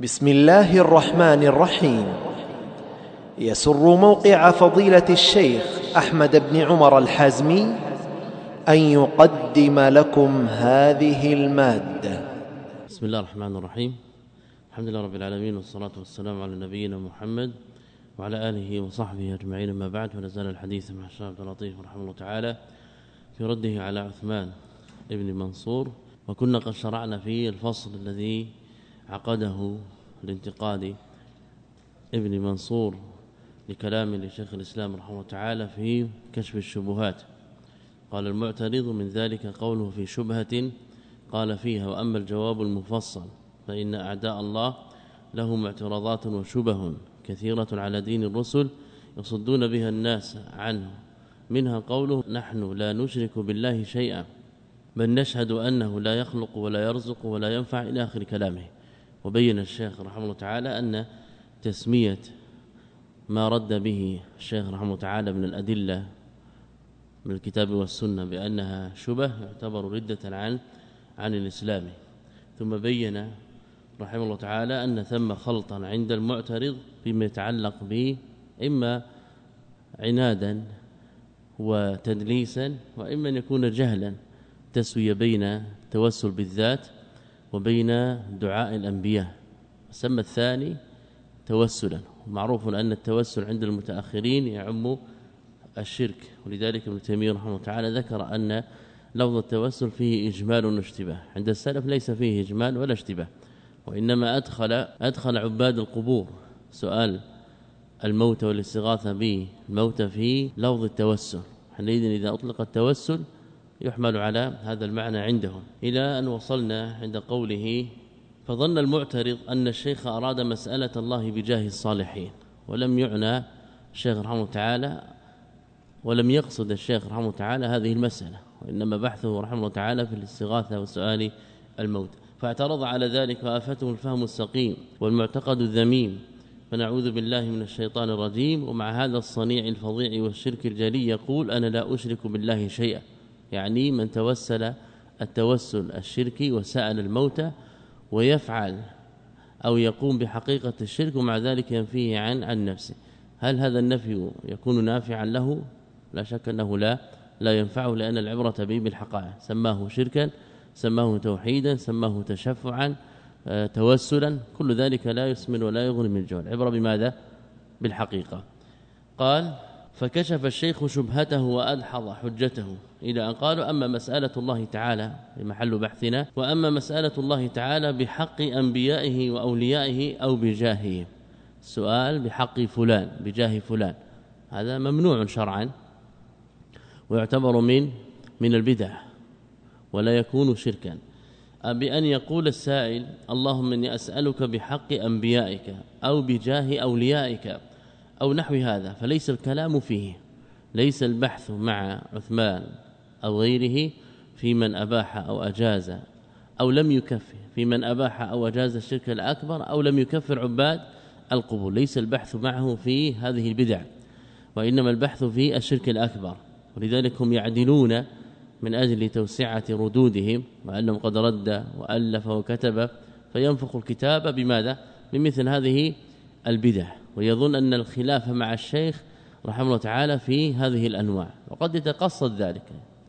بسم الله الرحمن الرحيم. يسر موقع فضيلة الشيخ أحمد بن عمر الحازمي أن يقدم لكم هذه المادة. بسم الله الرحمن الرحيم. الحمد لله رب العالمين والصلاة والسلام على نبينا محمد وعلى آله وصحبه أجمعين. ما بعد فنزال الحديث مع الشيخ عبد اللطيف رحمه الله تعالى في رده على عثمان ابن منصور. وكنا قد شرعنا في الفصل الذي عقده لانتقاد ابن منصور لكلام لشيخ الإسلام رحمه الله تعالى في كشف الشبهات. قال المعترض من ذلك قوله في شبهة قال فيها وأما الجواب المفصل فإن أعداء الله لهم اعتراضات وشبه كثيرة على دين الرسل يصدون بها الناس عنه. منها قوله نحن لا نشرك بالله شيئا بل نشهد أنه لا يخلق ولا يرزق ولا ينفع إلى آخر كلامه. وبين الشيخ رحمه الله تعالى أن تسمية ما رد به الشيخ رحمه الله تعالى من الأدلة من الكتاب والسنة بأنها شبه يعتبر ردة عن عن الإسلام. ثم بين رحمه الله تعالى أن ثم خلطا عند المعترض فيما يتعلق به إما عنادا وتدليسا وإما أن يكون جهلا تسوية بين التوسل بالذات وبين دعاء الأنبياء. سمى الثاني توسلا. معروف أن التوسل عند المتأخرين يعم الشرك. ولذلك ابن تيمية رحمه الله تعالى ذكر أن لفظ التوسل فيه إجمال واشتباه. عند السلف ليس فيه إجمال ولا اشتباه. وإنما أدخل أدخل عباد القبور. سؤال الموت والاستغاثة به الموت في لفظ التوسل. حينئذ إذا أطلق التوسل يحمل على هذا المعنى عندهم. إلى أن وصلنا عند قوله فظن المعترض أن الشيخ أراد مسألة الله بجاه الصالحين ولم يعنى الشيخ رحمه تعالى ولم يقصد الشيخ رحمه تعالى هذه المسألة وإنما بحثه رحمه تعالى في الاستغاثة وسؤال الموت. فاعترض على ذلك وآفته الفهم السقيم والمعتقد الذميم. فنعوذ بالله من الشيطان الرجيم ومع هذا الصنيع الفظيع والشرك الجلي يقول أنا لا أشرك بالله شيئا. يعني من توسل التوسل الشركي وسأل الموت ويفعل أو يقوم بحقيقة الشرك ومع ذلك ينفيه عن عن نفسه هل هذا النفي يكون نافعا له؟ لا شك أنه لا لا ينفعه لأن العبرة به بالحقائق. سماه شركا سماه توحيدا سماه تشفعا آه، توسلا. كل ذلك لا يسمن ولا يغني من الجوع. العبرة بماذا؟ بالحقيقة. قال فكشف الشيخ شبهته وادحض حجته. إلى أن قالوا أما مسألة الله تعالى محل بحثنا وأما مسألة الله تعالى بحق أنبيائه وأوليائه أو بجاهه. سؤال بحق فلان بجاه فلان. هذا ممنوع شرعا. ويعتبر من من البدع. ولا يكون شركا. بأن يقول السائل اللهم إني أسألك بحق أنبيائك أو بجاه أوليائك. أو نحو هذا فليس الكلام فيه. ليس البحث مع عثمان أو غيره في من أباح أو أجاز أو لم يكفر في من أباح أو أجاز الشرك الأكبر أو لم يكفر عباد القبور. ليس البحث معه في هذه البدع وإنما البحث في الشرك الأكبر. ولذلك هم يعدلون من أجل توسعة ردودهم وأنهم قد رد وألف وكتب فينفق الكتاب بماذا؟ بمثل هذه البدع. ويظن أن الخلاف مع الشيخ رحمه الله تعالى في هذه الأنواع. وقد يتقصد ذلك.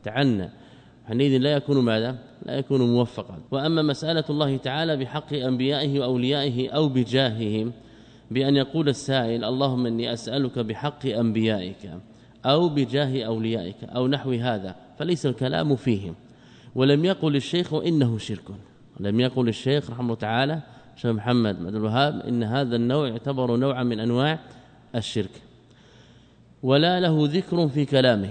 تعنى. حينئذ لا يكون ماذا؟ لا يكون موفقا. وأما مسألة الله تعالى بحق أنبيائه وأوليائه أو بجاههم بأن يقول السائل اللهم إني أسألك بحق أنبيائك أو بجاه أوليائك أو نحو هذا فليس الكلام فيهم. ولم يقل الشيخ إنه شرك. لم يقل الشيخ رحمه الله تعالى شيخ محمد بن الوهاب؟ إن هذا النوع يعتبر نوعا من أنواع الشرك. ولا له ذكر في كلامه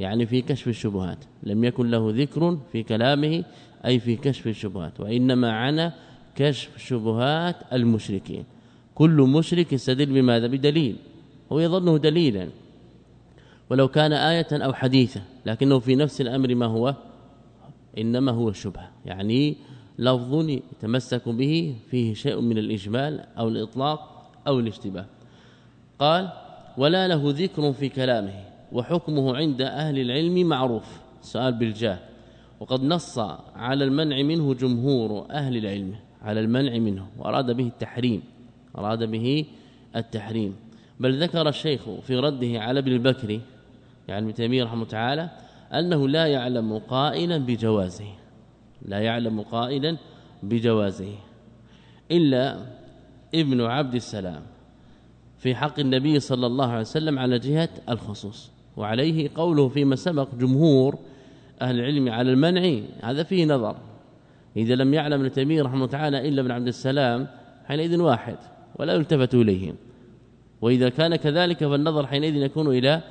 يعني في كشف الشبهات. لم يكن له ذكر في كلامه أي في كشف الشبهات. وإنما عنا كشف شبهات المشركين. كل مشرك يستدل بماذا؟ بدليل. هو يظنه دليلا. ولو كان آية أو حديثا لكنه في نفس الأمر ما هو؟ إنما هو الشبهه يعني لفظ يتمسك به فيه شيء من الإجمال أو الإطلاق أو الاشتباه. قال ولا له ذكر في كلامه وحكمه عند أهل العلم معروف. سؤال بالجاه. وقد نص على المنع منه جمهور أهل العلم على المنع منه وأراد به التحريم أراد به التحريم. بل ذكر الشيخ في رده على ابن البكري يعني ابن تيمية رحمه تعالى أنه لا يعلم قائلا بجوازه. لا يعلم قائلا بجوازه. إلا ابن عبد السلام في حق النبي صلى الله عليه وسلم على جهة الخصوص. وعليه قوله فيما سبق جمهور أهل العلم على المنع هذا فيه نظر. إذا لم يعلم ابن تيمية رحمه الله تعالى إلا ابن عبد السلام حينئذ واحد ولا يلتفت اليه وإذا كان كذلك فالنظر حينئذ يكون إلى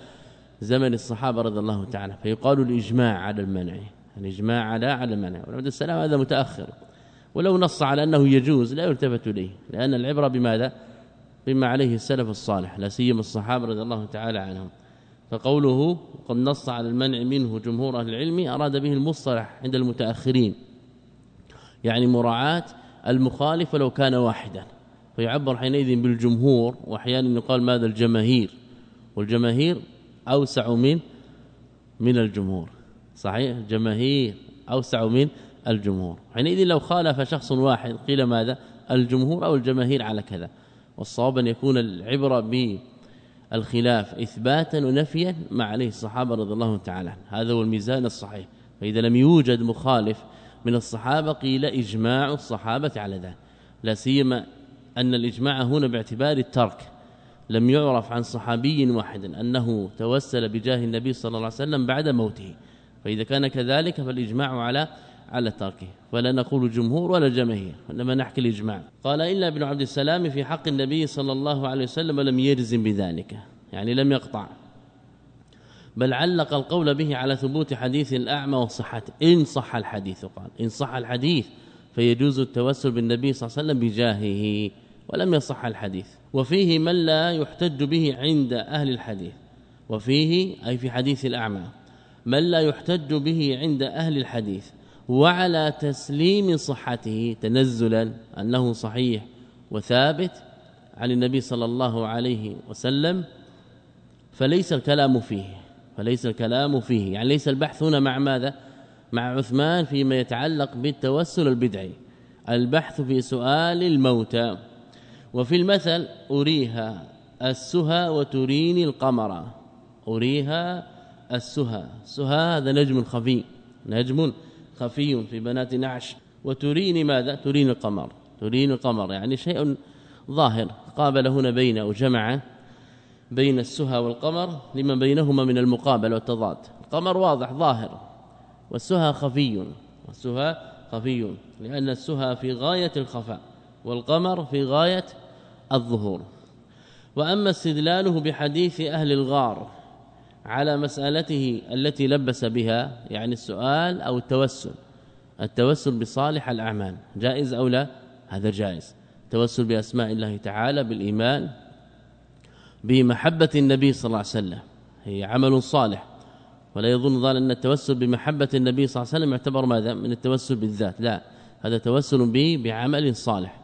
زمن الصحابة رضي الله تعالى فيقال الإجماع على المنع. الاجماع على على المنع وابن عبد السلام هذا متأخر ولو نص على أنه يجوز لا يلتفت إليه لأن العبرة بماذا؟ بما عليه السلف الصالح لا سيما الصحابة رضي الله تعالى عنهم. فقوله قد نص على المنع منه جمهور أهل العلم أراد به المصطلح عند المتأخرين. يعني مراعاة المخالف ولو كان واحدا. فيعبر حينئذ بالجمهور واحيانا يقال ماذا؟ الجماهير. والجماهير أوسع من من الجمهور. صحيح الجماهير أوسع من الجمهور. حينئذ لو خالف شخص واحد قيل ماذا؟ الجمهور أو الجماهير على كذا. والصواب أن يكون العبرة بالخلاف إثباتا ونفيا ما عليه الصحابة رضي الله تعالى هذا هو الميزان الصحيح. فإذا لم يوجد مخالف من الصحابة قيل إجماع الصحابة على ذلك. لا سيما أن الإجماع هنا باعتبار الترك. لم يعرف عن صحابي واحد أنه توسل بجاه النبي صلى الله عليه وسلم بعد موته. فإذا كان كذلك فالإجماع على على تركه ولا نقول جمهور ولا جماهير إنما نحكي الإجماع. قال إلا ابن عبد السلام في حق النبي صلى الله عليه وسلم لم يجزم بذلك يعني لم يقطع. بل علق القول به على ثبوت حديث الأعمى وصحته إن صح الحديث قال. إن صح الحديث فيجوز التوسل بالنبي صلى الله عليه وسلم بجاهه ولم يصح الحديث. وفيه من لا يحتج به عند أهل الحديث وفيه أي في حديث الأعمى. من لا يحتج به عند أهل الحديث وعلى تسليم صحته تنزلا أنه صحيح وثابت عن النبي صلى الله عليه وسلم فليس الكلام فيه فليس الكلام فيه. يعني ليس البحث هنا مع ماذا؟ مع عثمان فيما يتعلق بالتوسل البدعي البحث في سؤال الموتى. وفي المثل أريها السهى وتريني القمر أريها السهى السهى هذا نجم خفي نجم خفي في بنات نعش. وتريني ماذا؟ تريني القمر. تريني القمر يعني شيء ظاهر. قابل هنا بين أو جمع بين السهى والقمر لما بينهما من المقابله والتضاد. القمر واضح ظاهر. والسهى خفي. والسهى خفي لأن السهى في غاية الخفاء والقمر في غاية الظهور. وأما استدلاله بحديث أهل الغار على مسألته التي لبس بها يعني السؤال أو التوسل. التوسل بصالح الأعمال. جائز أو لا؟ هذا جائز. التوسل بأسماء الله تعالى بالإيمان بمحبة النبي صلى الله عليه وسلم. هي عمل صالح. ولا يظن ظن أن التوسل بمحبة النبي صلى الله عليه وسلم يعتبر ماذا؟ من التوسل بالذات. لا. هذا توسل به بعمل صالح.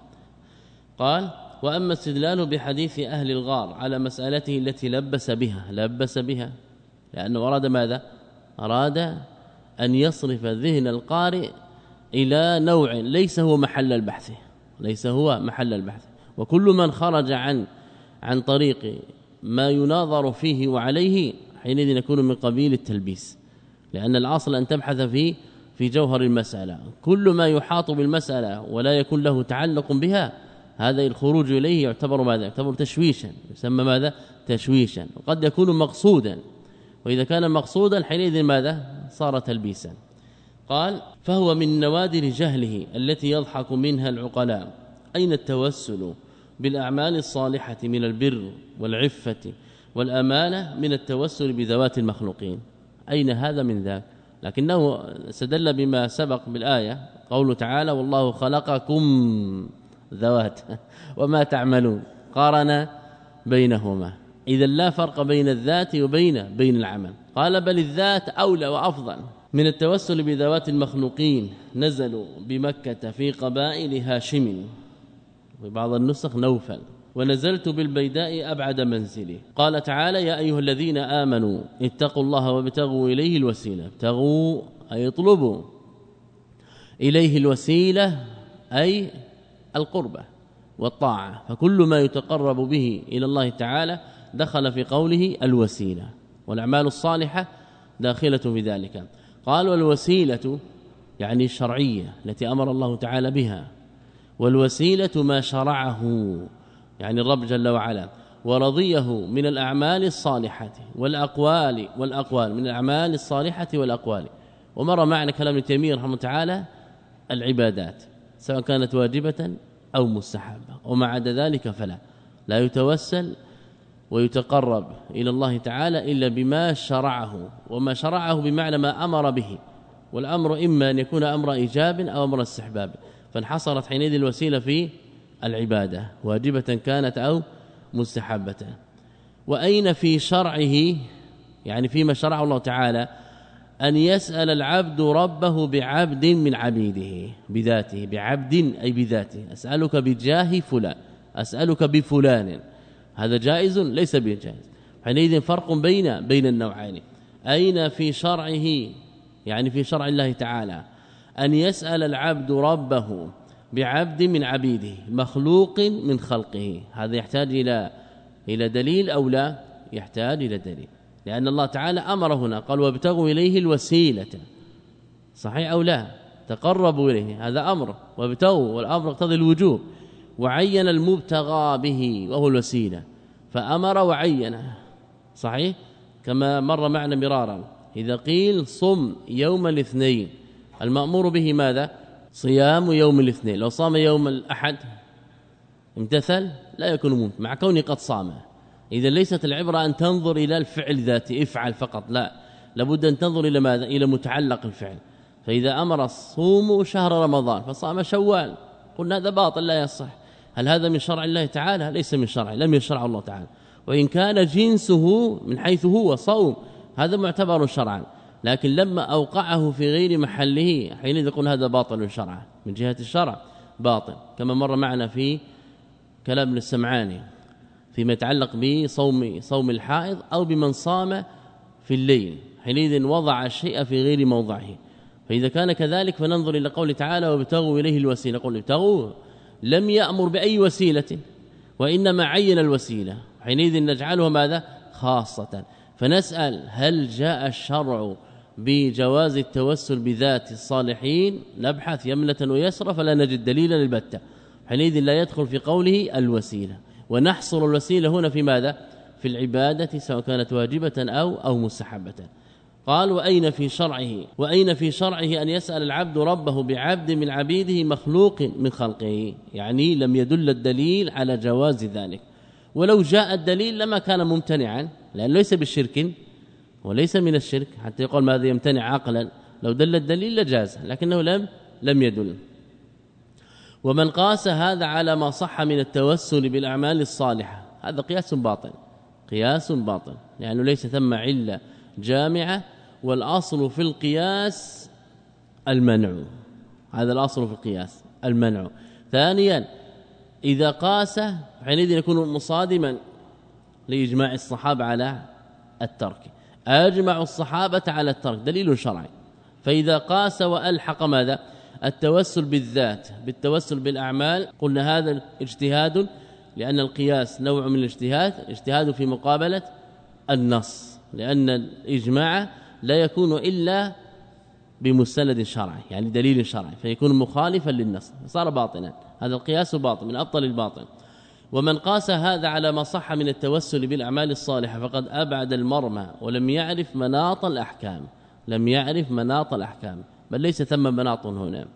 قال وأما استدلاله بحديث أهل الغار على مسألته التي لبس بها. لبس بها. لأنه أراد ماذا؟ أراد أن يصرف ذهن القارئ إلى نوع ليس هو محل البحث ليس هو محل البحث. وكل من خرج عن عن طريق ما يناظر فيه وعليه حينئذ يكون من قبيل التلبيس لأن الأصل أن تبحث في في جوهر المسألة. كل ما يحاط بالمسألة ولا يكون له تعلق بها هذا الخروج إليه يعتبر ماذا؟ يعتبر تشويشا. يسمى ماذا؟ تشويشا. وقد يكون مقصودا. وإذا كان مقصودا حينئذ ماذا؟ صار تلبيسا. قال فهو من نوادر جهله التي يضحك منها العقلاء. أين التوسل بالأعمال الصالحة من البر والعفة والأمانة من التوسل بذوات المخلوقين؟ أين هذا من ذاك؟ لكنه استدل بما سبق بالآية قوله تعالى والله خلقكم ذوات وما تعملون. قارن بينهما. إذا لا فرق بين الذات وبين بين العمل. قال بل الذات أولى وأفضل. من التوسل بذوات المخلوقين نزلوا بمكة في قبائل هاشم. وبعض النسخ نوفل. ونزلت بالبيداء أبعد منزلي. قال تعالى يا أيها الذين آمنوا اتقوا الله وابتغوا إليه الوسيلة. ابتغوا أي اطلبوا إليه الوسيلة أي القربة والطاعة. فكل ما يتقرب به إلى الله تعالى دخل في قوله الوسيلة والأعمال الصالحة داخلة في ذلك. قال والوسيلة يعني الشرعية التي أمر الله تعالى بها. والوسيلة ما شرعه يعني الرب جل وعلا. ورضيه من الأعمال الصالحة والأقوال والأقوال من الأعمال الصالحة والأقوال. ومر معنا كلام ابن تيمية رحمه تعالى العبادات سواء كانت واجبة أو مستحبة. وما عدا ذلك فلا. لا يتوسل ويتقرب إلى الله تعالى إلا بما شرعه وما شرعه بمعنى ما أمر به. والأمر إما أن يكون أمر إيجاب أو أمر استحباب. فانحصرت حينئذ الوسيلة في العبادة واجبة كانت أو مستحبة. وأين في شرعه يعني فيما شرعه الله تعالى أن يسأل العبد ربه بعبد من عبيده بذاته بعبد أي بذاته؟ أسألك بجاه فلان أسألك بفلان. هذا جائز ليس بجائز حينئذ فرق بين بين النوعين. أين في شرعه يعني في شرع الله تعالى أن يسأل العبد ربه بعبد من عبيده مخلوق من خلقه؟ هذا يحتاج إلى إلى دليل أو لا؟ يحتاج إلى دليل. لأن الله تعالى أمر هنا قال وابتغوا إليه الوسيلة صحيح أو لا؟ تقربوا إليه هذا أمر. وابتغوا والأمر يقتضي الوجوب. وعين المبتغى به وهو الوسيلة. فأمر وعين صحيح؟ كما مر معنا مرارا. إذا قيل صم يوم الاثنين المأمور به ماذا؟ صيام يوم الاثنين. لو صام يوم الأحد امتثل لا يكون ممتثل مع كونه قد صام. إذا ليست العبرة أن تنظر إلى الفعل ذاته افعل فقط لا. لابد أن تنظر إلى ماذا؟ إلى متعلق الفعل. فإذا أمر الصوم شهر رمضان فصام شوال قلنا هذا باطل لا يصح. هل هذا من شرع الله تعالى؟ ليس من شرع لم يشرع الله تعالى. وإن كان جنسه من حيث هو صوم هذا معتبر شرعا. لكن لما أوقعه في غير محله حينئذ يقول هذا باطل شرعا من جهة الشرع باطل. كما مر معنا في كلام ابن السمعاني فيما يتعلق بصوم صوم الحائض أو بمن صام في الليل. حينئذ وضع الشيء في غير موضعه. فإذا كان كذلك فننظر إلى قوله تعالى وابتغوا إليه الوسيلة قل ابتغوا لم يأمر بأي وسيلة وإنما عين الوسيلة. حينئذ نجعلها ماذا؟ خاصة. فنسأل هل جاء الشرع بجواز التوسل بذات الصالحين؟ نبحث يمنة ويسرى فلا نجد دليلا البتة حينئذ لا يدخل في قوله الوسيلة. ونحصر الوسيلة هنا في ماذا؟ في العبادة سواء كانت واجبة أو أو مستحبة. قال وأين في شرعه؟ وأين في شرعه أن يسأل العبد ربه بعبد من عبيده مخلوق من خلقه؟ يعني لم يدل الدليل على جواز ذلك. ولو جاء الدليل لما كان ممتنعا لأنه ليس بالشرك وليس من الشرك. حتى يقول ماذا يمتنع عقلا؟ لو دل الدليل لجاز لكنه لم لم يدل. ومن قاس هذا على ما صح من التوسل بالأعمال الصالحة هذا قياس باطل قياس باطل. لأنه ليس ثم عله جامعة والأصل في القياس المنع. هذا الأصل في القياس المنع. ثانيا إذا قاس حينئذ يكون مصادما لإجماع الصحابة على الترك. أجمع الصحابة على الترك دليل شرعي. فإذا قاس وألحق ماذا؟ التوسل بالذات بالتوسل بالأعمال. قلنا هذا اجتهاد لأن القياس نوع من الاجتهاد اجتهاد في مقابلة النص. لأن الإجماع لا يكون إلا بمستند شرعي يعني دليل شرعي فيكون مخالفا للنص صار باطلا هذا القياس باطل من أبطل الباطل ومن قاس هذا على ما صح من التوسل بالأعمال الصالحة فقد أبعد المرمى ولم يعرف مناط الأحكام لم يعرف مناط الأحكام بل ليس ثم مناط هنا.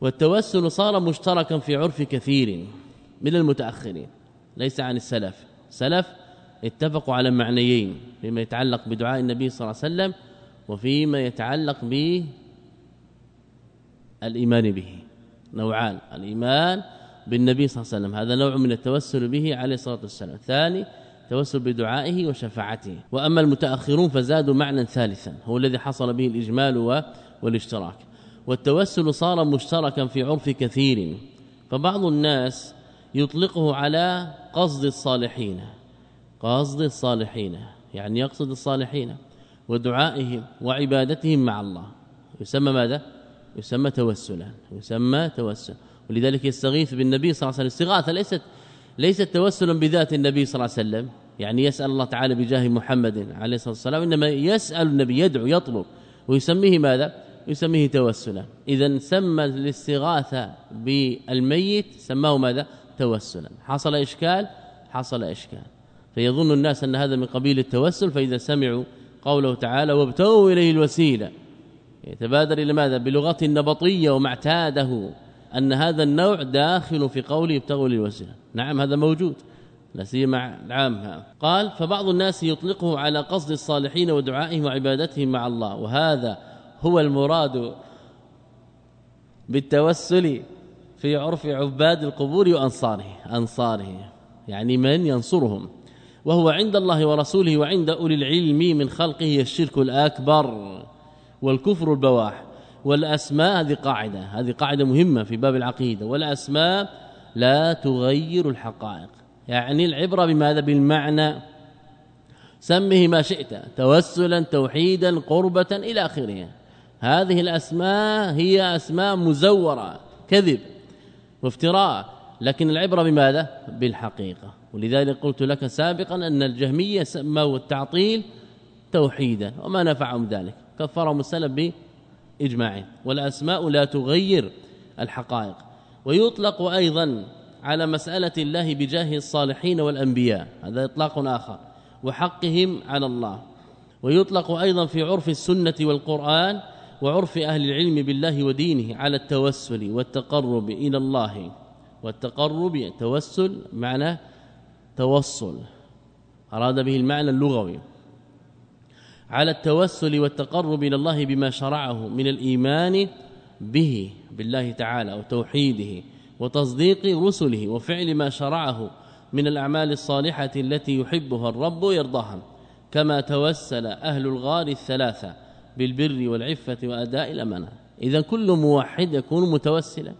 والتوسل صار مشتركا في عرف كثير من المتأخرين ليس عن السلف. سلف اتفقوا على معنيين فيما يتعلق بدعاء النبي صلى الله عليه وسلم وفيما يتعلق ب الايمان به نوعان الإيمان بالنبي صلى الله عليه وسلم هذا نوع من التوسل به عليه الصلاة والسلام ثاني توسل بدعائه وشفاعته وأما المتأخرون فزادوا معنى ثالثا هو الذي حصل به الإجمال والاشتراك والتوسل صار مشتركا في عرف كثير فبعض الناس يطلقه على قصد الصالحين قصد الصالحين يعني يقصد الصالحين ودعائهم وعبادتهم مع الله. يسمى ماذا؟ يسمى توسلا يسمى توسل. ولذلك يستغيث بالنبي صلى الله عليه وسلم. استغاثة ليست ليست توسلا بذات النبي صلى الله عليه وسلم. يعني يسأل الله تعالى بجاه محمد عليه الصلاة والسلام إنما يسأل النبي يدعو يطلب. ويسميه ماذا؟ يسميه توسلا. إذا سمى الاستغاثة بالميت سماه ماذا؟ توسلا. حصل إشكال؟ حصل إشكال. فيظن الناس أن هذا من قبيل التوسل فإذا سمعوا قوله تعالى وابتغوا إليه الوسيلة. يتبادر إلى ماذا؟ بلغة النبطيه وما اعتاده أن هذا النوع داخل في قوله ابتغوا الوسيلة نعم هذا موجود لا سيما العام قال فبعض الناس يطلقه على قصد الصالحين ودعائهم وعبادتهم مع الله وهذا هو المراد بالتوسل في عرف عباد القبور وأنصاره أنصاره يعني من ينصرهم. وهو عند الله ورسوله وعند أولي العلم من خلقه الشرك الأكبر والكفر البواح. والأسماء هذه قاعدة هذه قاعدة مهمة في باب العقيدة. والأسماء لا تغير الحقائق. يعني العبرة بماذا؟ بالمعنى. سمه ما شئت توسلا توحيدا قربة إلى آخره. هذه الأسماء هي أسماء مزورة كذب وافتراء. لكن العبرة بماذا؟ بالحقيقة. ولذلك قلت لك سابقا أن الجهمية سموا التعطيل توحيدا وما نفعهم ذلك. كفرهم السلف باجماع والأسماء لا تغير الحقائق. ويطلق أيضا على مسألة الله بجاه الصالحين والأنبياء. هذا إطلاق آخر. وحقهم على الله. ويطلق أيضا في عرف السنة والقرآن وعرف أهل العلم بالله ودينه على التوسل والتقرب إلى الله. والتقرب توسل معنى توصل. أراد به المعنى اللغوي. على التوسل والتقرب إلى الله بما شرعه من الإيمان به بالله تعالى وتوحيده وتصديق رسله وفعل ما شرعه من الأعمال الصالحة التي يحبها الرب ويرضاها. كما توسل أهل الغار الثلاثة بالبر والعفة وأداء الأمانة. إذا كل موحد يكون متوسلا.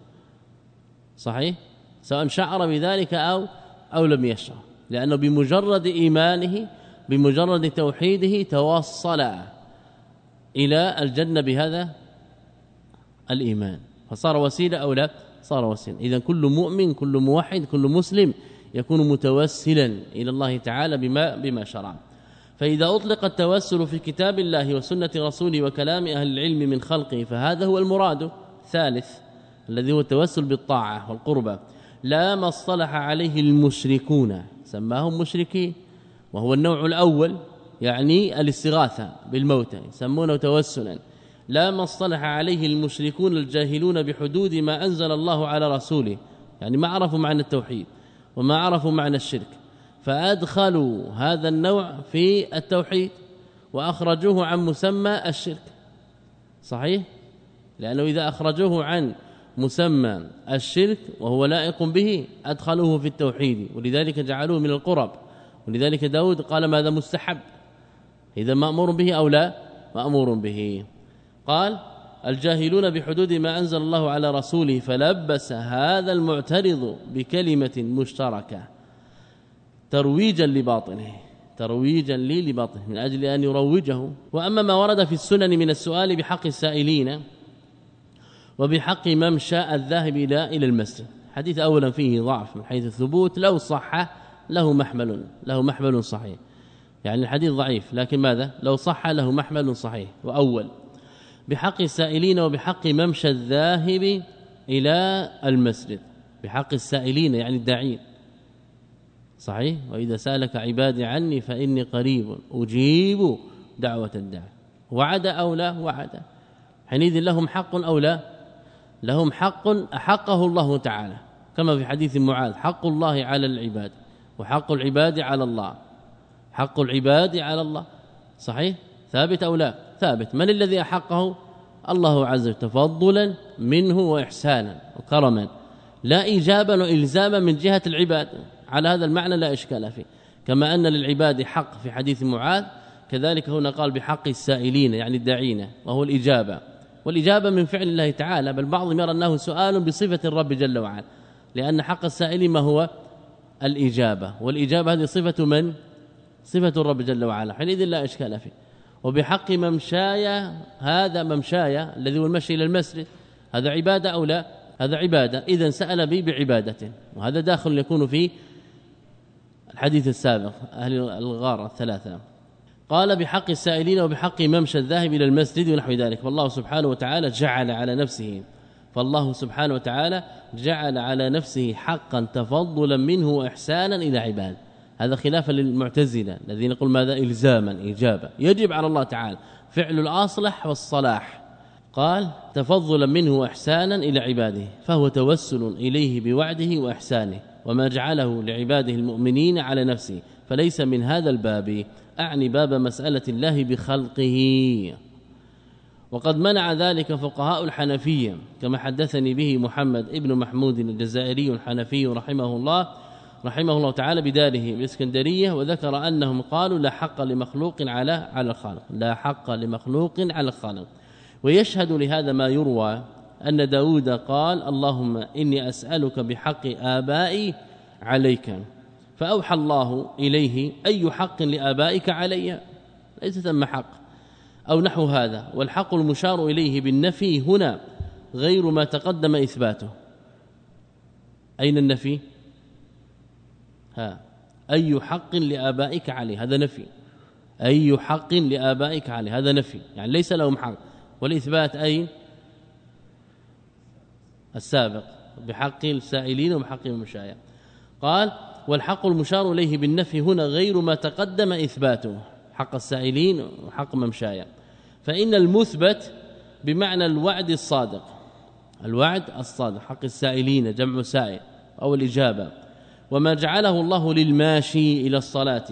صحيح؟ سواء شعر بذلك أو أو لم يشعر. لأنه بمجرد إيمانه بمجرد توحيده توصل إلى الجنة بهذا الإيمان. فصار وسيلة أو لا؟ صار وسيلة. إذا كل مؤمن كل موحد كل مسلم يكون متوسلا إلى الله تعالى بما بما شرع. فإذا أطلق التوسل في كتاب الله وسنة رسوله وكلام أهل العلم من خلقه فهذا هو المراد ثالث الذي هو التوسل بالطاعة والقربه لا ما اصطلح عليه المشركون. سماهم مشركين وهو النوع الأول يعني الاستغاثة بالموتى يسمونه توسلا. لا ما اصطلح عليه المشركون الجاهلون بحدود ما أنزل الله على رسوله يعني ما عرفوا معنى التوحيد وما عرفوا معنى الشرك. فأدخلوا هذا النوع في التوحيد وأخرجوه عن مسمى الشرك. صحيح؟ لأنه إذا أخرجوه عن مسمى الشرك وهو لائق به أدخلوه في التوحيد ولذلك جعلوه من القرب. ولذلك داود قال ماذا مستحب؟ إذا مأمور به أو لا؟ مأمور به. قال الجاهلون بحدود ما أنزل الله على رسوله فلبس هذا المعترض بكلمة مشتركة ترويجا لباطنه ترويجا لي لباطنه من أجل أن يروجه. وأما ما ورد في السنن من السؤال بحق السائلين وبحق ممشى الذاهب إلى إلى المسجد. حديث اولا فيه ضعف من حيث الثبوت لو صح له محمل له محمل صحيح. يعني الحديث ضعيف لكن ماذا؟ لو صح له محمل صحيح. وأول بحق السائلين وبحق ممشى الذاهب إلى المسجد. بحق السائلين يعني الداعين. صحيح؟ وإذا سألك عبادي عني فإني قريب أجيب دعوة الداعي. وعد أو لا وعد حينئذ لهم حق أو لا؟ لهم حق أحقه الله تعالى. كما في حديث معاذ حق الله على العباد وحق العباد على الله. حق العباد على الله. صحيح؟ ثابت أو لا؟ ثابت. من الذي أحقه؟ الله عز وجل تفضلا منه واحسانا وكرما. لا ايجابا والزاما من جهة العباد. على هذا المعنى لا إشكال فيه. كما أن للعباد حق في حديث معاذ كذلك هنا قال بحق السائلين يعني الداعين وهو الإجابة. والإجابة من فعل الله تعالى بل بعضهم يرى أنه سؤال بصفة الرب جل وعلا لأن حق السائل ما هو؟ الإجابة. والإجابة هذه صفة من؟ صفة الرب جل وعلا. حينئذ لا إشكال فيه. وبحق ممشايا هذا ممشايا الذي هو المشي إلى المسجد هذا عبادة أو لا؟ هذا عبادة. إذا سأل بي بعبادة. وهذا داخل يكون في الحديث السابق أهل الغار الثلاثة. قال بحق السائلين وبحق ممشى الذاهب إلى المسجد ونحو ذلك. والله سبحانه وتعالى جعل على نفسه. فالله سبحانه وتعالى جعل على نفسه حقا تفضلا منه وإحسانا إلى عباد هذا خلافا للمعتزلة الذين يقول ماذا؟ إلزاما إيجابا. يجب على الله تعالى فعل الأصلح والصلاح. قال تفضلا منه وإحسانا إلى عباده. فهو توسل إليه بوعده وإحسانه. وما جعله لعباده المؤمنين على نفسه. فليس من هذا الباب. أعني باب مسألة الله بخلقه. وقد منع ذلك فقهاء الحنفية كما حدثني به محمد ابن محمود الجزائري الحنفي رحمه الله رحمه الله تعالى بداره بالاسكندريه وذكر أنهم قالوا لا حق لمخلوق على على الخالق لا حق لمخلوق على الخالق. ويشهد لهذا ما يروى أن داود قال اللهم إني أسألك بحق آبائي عليك. فأوحى الله إليه أي حق لآبائك علي؟ ليس ثم حق. أو نحو هذا والحق المشار إليه بالنفي هنا غير ما تقدم إثباته. أين النفي؟ ها أي حق لآبائك عليه هذا نفي. أي حق لآبائك عليه هذا نفي. يعني ليس لهم حق. والإثبات أين السابق بحق السائلين وبحق المشايع قال والحق المشار إليه بالنفي هنا غير ما تقدم إثباته. حق السائلين وحق ممشايا. فإن المثبت بمعنى الوعد الصادق. الوعد الصادق حق السائلين جمع سائل أو الإجابة. وما جعله الله للماشي إلى الصلاة.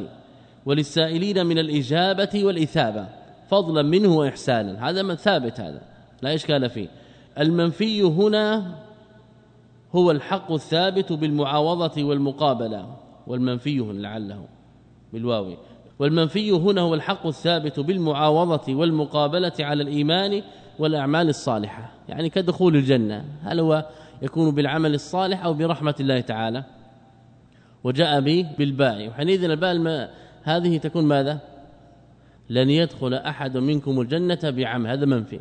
وللسائلين من الإجابة والإثابة. فضلا منه وإحسانا. هذا من ثابت هذا. لا إشكال فيه. المنفي هنا هو الحق الثابت بالمعاوضة والمقابلة. والمنفي لعله بالواو. والمنفي هنا هو الحق الثابت بالمعاوضة والمقابلة على الإيمان والأعمال الصالحة. يعني كدخول الجنة هل هو يكون بالعمل الصالح أو برحمة الله تعالى؟ وجاء به بالباء وحينئذ الباء هذه تكون ماذا؟ لن يدخل أحد منكم الجنة بعمل. هذا منفي.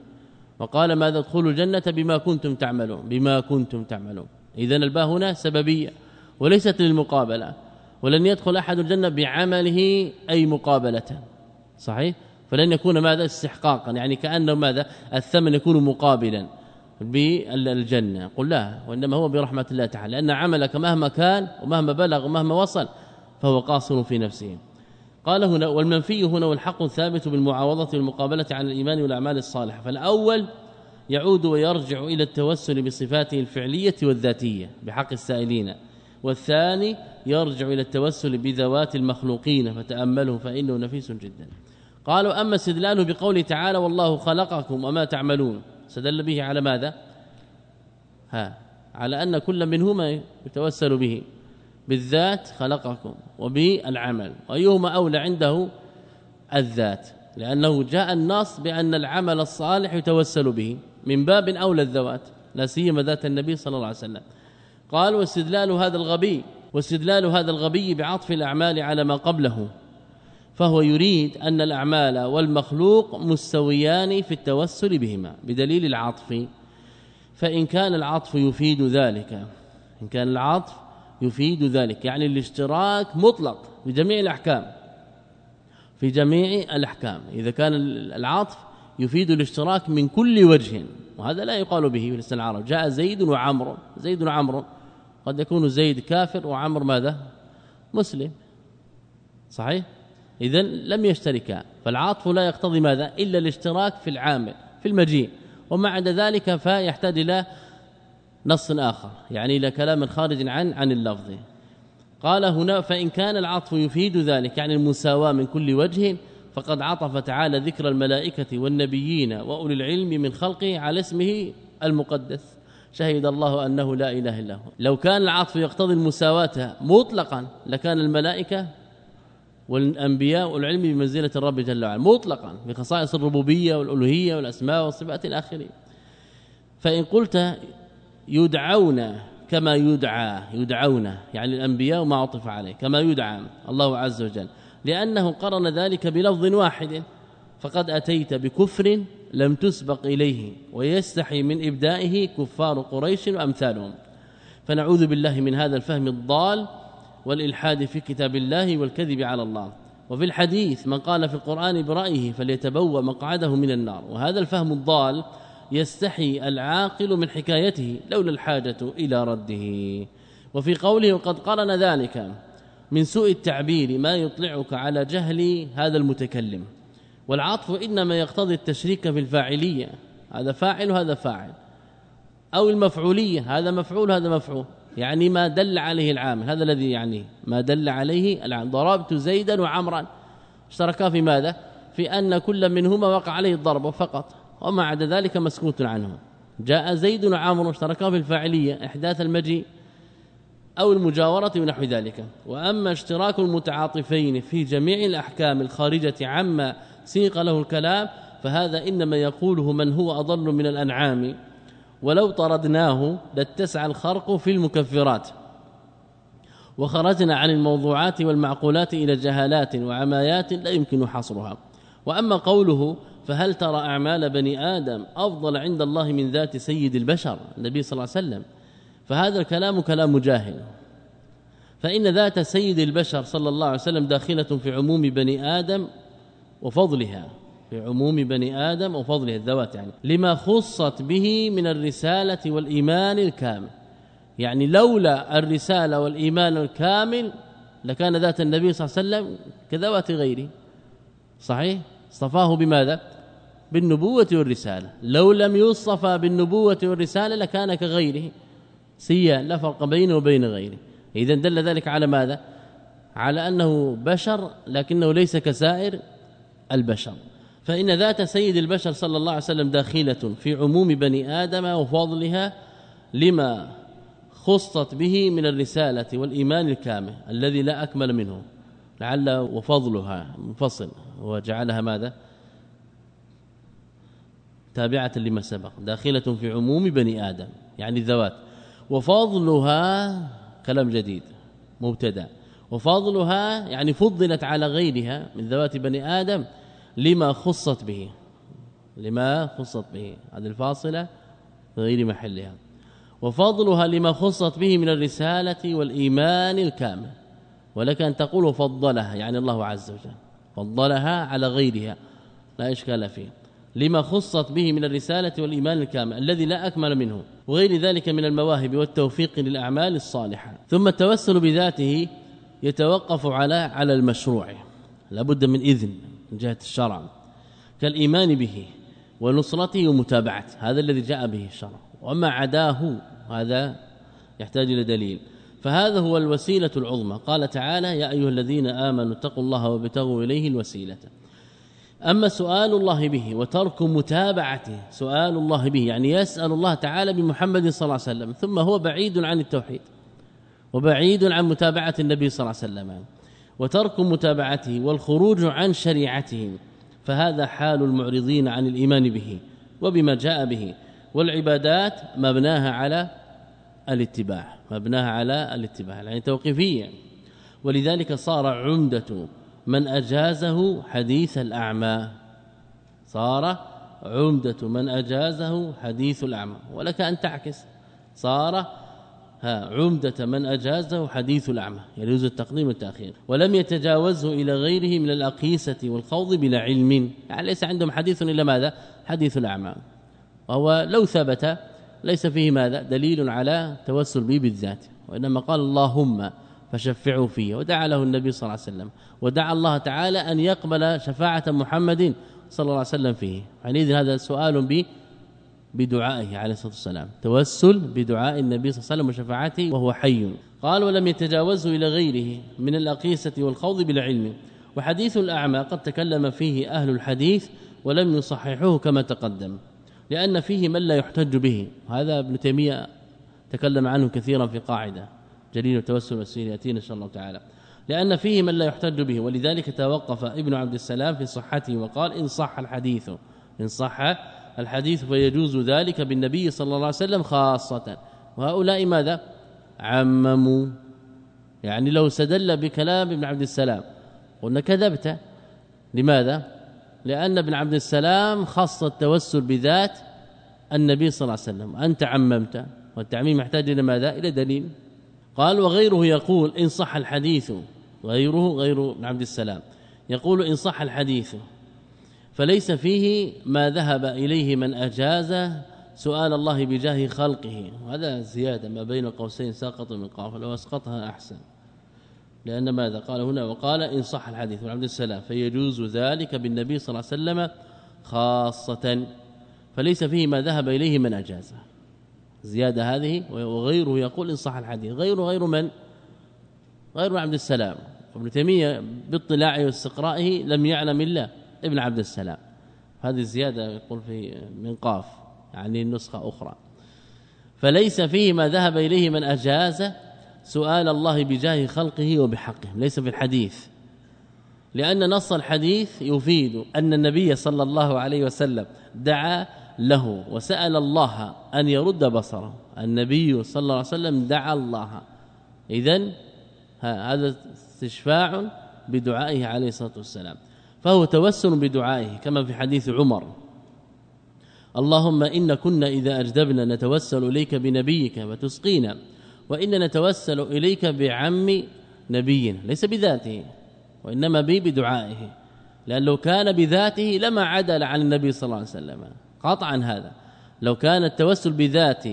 وقال ماذا؟ ادخلوا الجنة بما كنتم تعملون. بما كنتم تعملون. اذا الباء هنا سببية وليست للمقابلة ولن يدخل أحد الجنة بعمله أي مقابلة. صحيح؟ فلن يكون ماذا؟ استحقاقا يعني كأنه ماذا؟ الثمن يكون مقابلا بالجنة. قل لا وإنما هو برحمة الله تعالى لأن عملك مهما كان ومهما بلغ ومهما وصل فهو قاصر في نفسه. قال هنا والمنفي هنا والحق الثابت بالمعاوضة والمقابلة على الإيمان والأعمال الصالحة. فالأول يعود ويرجع إلى التوسل بصفاته الفعلية والذاتية بحق السائلين. والثاني يرجع إلى التوسل بذوات المخلوقين فتأمله فإنه نفيس جدا. قالوا أما استدلاله بقوله تعالى والله خلقكم وما تعملون استدل به على ماذا؟ ها على أن كل منهما يتوسل به. بالذات خلقكم وبالعمل. وايهما أولى عنده؟ الذات. لأنه جاء النص بأن العمل الصالح يتوسل به. من باب أولى الذوات لا سيما ذات النبي صلى الله عليه وسلم. قال واستدلال هذا الغبي واستدلال هذا الغبي بعطف الأعمال على ما قبله. فهو يريد أن الأعمال والمخلوق مستويان في التوسل بهما بدليل العطف. فإن كان العطف يفيد ذلك إن كان العطف يفيد ذلك يعني الاشتراك مطلق في جميع الأحكام في جميع الأحكام. إذا كان العطف يفيد الاشتراك من كل وجه وهذا لا يقال به في لسان العرب. جاء زيد وعمر زيد وعمر قد يكون زيد كافر وعمر ماذا؟ مسلم. صحيح؟ اذا لم يشتركا. فالعاطف لا يقتضي ماذا؟ إلا الاشتراك في العامل في المجيء. وما عدا ذلك فيحتاج إلى نص آخر يعني إلى كلام خارج عن عن اللفظ. قال هنا فإن كان العطف يفيد ذلك يعني المساواة من كل وجه فقد عطف تعالى ذكر الملائكة والنبيين وأولي العلم من خلقه على اسمه المقدس. شهد الله أنه لا إله إلا هو. لو كان العطف يقتضي المساواة مطلقا لكان الملائكة والأنبياء والعلم بمنزلة الرب جل وعلا مطلقا بخصائص الربوبية والألوهية والأسماء والصفات الاخرين فإن قلت يدعون كما يدعى يدعون يعني الأنبياء وما عطف عليه كما يدعى الله عز وجل. لأنه قرن ذلك بلفظ واحد. فقد أتيت بكفر لم تسبق إليه ويستحي من إبدائه كفار قريش وأمثالهم. فنعوذ بالله من هذا الفهم الضال والإلحاد في كتاب الله والكذب على الله. وفي الحديث من قال في القرآن برأيه فليتبوى مقعده من النار. وهذا الفهم الضال يستحي العاقل من حكايته لولا الحاجة إلى رده. وفي قوله وقد قرن ذلك من سوء التعبير ما يطلعك على جهل هذا المتكلم. والعطف إنما يقتضي التشريك في الفاعلية. هذا فاعل وهذا فاعل. أو المفعولية. هذا مفعول هذا مفعول. يعني ما دل عليه العامل. هذا الذي يعني ما دل عليه العامل. ضربت زيدا وعمرا. اشتركا في ماذا؟ في أن كل منهما وقع عليه الضرب فقط. وما عدا ذلك مسكوت عنه. جاء زيد وعمر اشتركا في الفاعلية. إحداث المجيء. أو المجاورة ونحو ذلك. وأما اشتراك المتعاطفين في جميع الأحكام الخارجة عما سيق له الكلام فهذا إنما يقوله من هو أضل من الأنعام. ولو طردناه لاتسع الخرق في المكفرات. وخرجنا عن الموضوعات والمعقولات إلى جهالات وعمايات لا يمكن حصرها. وأما قوله فهل ترى أعمال بني آدم أفضل عند الله من ذات سيد البشر؟ النبي صلى الله عليه وسلم. فهذا الكلام كلام جاهل فإن ذات سيد البشر صلى الله عليه وسلم داخلة في عموم بني آدم وفضلها في عموم بني آدم وفضلها الذوات يعني لما خصت به من الرسالة والإيمان الكامل. يعني لولا الرسالة والإيمان الكامل لكان ذات النبي صلى الله عليه وسلم كذوات غيره. صحيح؟ اصطفاه بماذا؟ بالنبوة والرسالة. لو لم يصطفى بالنبوة والرسالة لكان كغيره. سيا لا فرق بينه وبين غيره. اذا دل ذلك على ماذا؟ على أنه بشر لكنه ليس كسائر البشر. فإن ذات سيد البشر صلى الله عليه وسلم داخلة في عموم بني آدم وفضلها لما خصت به من الرسالة والإيمان الكامل الذي لا أكمل منه. لعل وفضلها منفصل. وجعلها ماذا؟ تابعة لما سبق. داخلة في عموم بني آدم. يعني الذوات. وفضلها كلام جديد مبتدأ. وفضلها يعني فضلت على غيرها من ذوات بني آدم لما خصت به لما خصت به. هذه الفاصلة غير محلها. وفضلها لما خصت به من الرسالة والإيمان الكامل. ولك أن تقول وفضلها يعني الله عز وجل فضلها على غيرها لا إشكال فيه. لما خصت به من الرسالة والإيمان الكامل الذي لا أكمل منه وغير ذلك من المواهب والتوفيق للأعمال الصالحة. ثم التوسل بذاته يتوقف على على المشروع. لابد من إذن من جهة الشرع كالإيمان به ونصرته ومتابعته. هذا الذي جاء به الشرع. وما عداه هذا يحتاج إلى دليل. فهذا هو الوسيلة العظمى. قال تعالى يا أيها الذين آمنوا اتقوا الله وابتغوا إليه الوسيلة. أما سؤال الله به وترك متابعته سؤال الله به يعني يسأل الله تعالى بمحمد صلى الله عليه وسلم ثم هو بعيد عن التوحيد وبعيد عن متابعة النبي صلى الله عليه وسلم وترك متابعته والخروج عن شريعته فهذا حال المعرضين عن الإيمان به وبما جاء به والعبادات مبناها على الاتباع مبناها على الاتباع يعني توقيفية ولذلك صار عمدة من أجازه حديث الأعمى. صار عمدة من أجازه حديث الأعمى. ولك أن تعكس. صار ها عمدة من أجازه حديث الأعمى. يجوز التقديم والتاخير ولم يتجاوزه إلى غيره من الأقيسة والخوض بلا علم. يعني ليس عندهم حديث إلا ماذا؟ حديث الأعمى. وهو لو ثبت ليس فيه ماذا؟ دليل على توسل به بالذات. وإنما قال اللهم فشفعوا فيه. ودعا له النبي صلى الله عليه وسلم. ودعا الله تعالى أن يقبل شفاعة محمد صلى الله عليه وسلم فيه. حينئذ هذا سؤال بدعائه عليه الصلاة والسلام. توسل بدعاء النبي صلى الله عليه وسلم وشفاعته وهو حي. قال ولم يتجاوزه إلى غيره من الأقيسة والخوض بالعلم وحديث الأعمى قد تكلم فيه أهل الحديث ولم يصححوه كما تقدم. لأن فيه من لا يحتج به. هذا ابن تيمية تكلم عنه كثيرا في قاعدة. جليل التوسل والسير يأتينا إن شاء الله تعالى. لأن فيه من لا يحتج به ولذلك توقف ابن عبد السلام في صحته وقال إن صح الحديث إن صح الحديث فيجوز ذلك بالنبي صلى الله عليه وسلم خاصة. وهؤلاء ماذا؟ عمموا. يعني لو استدل بكلام ابن عبد السلام قلنا كذبت. لماذا؟ لأن ابن عبد السلام خص التوسل بذات النبي صلى الله عليه وسلم. أنت عممت والتعميم يحتاج إلى ماذا؟ إلى دليل. قال وغيره يقول إن صح الحديث غيره غير عبد السلام يقول إن صح الحديث فليس فيه ما ذهب إليه من أجاز سؤال الله بجاه خلقه وهذا زيادة ما بين قوسين ساقط من قاف لو أسقطها أحسن لأن ماذا قال هنا وقال إن صح الحديث عبد السلام فيجوز ذلك بالنبي صلى الله عليه وسلم خاصة فليس فيه ما ذهب إليه من أجازه زيادة هذه وغيره يقول إن صح الحديث. غيره غير من؟ غير عبد السلام. ابن تيمية باطلاعه واستقرائه لم يعلم إلا ابن عبد السلام. هذه الزيادة يقول في من قاف يعني النسخة أخرى. فليس فيه ما ذهب إليه من أجاز سؤال الله بجاه خلقه وبحقه. ليس في الحديث. لأن نص الحديث يفيد أن النبي صلى الله عليه وسلم دعا له وسأل الله أن يرد بصره. النبي صلى الله عليه وسلم دعا الله. إذن هذا استشفاع بدعائه عليه الصلاة والسلام. فهو توسل بدعائه كما في حديث عمر. اللهم إن كنا إذا أجدبنا نتوسل إليك بنبيك فتسقينا وإن نتوسل إليك بعم نبينا ليس بذاته وإنما بي بدعائه. لو كان بذاته لما عدل عن النبي صلى الله عليه وسلم. قطعا هذا. لو كان التوسل بذات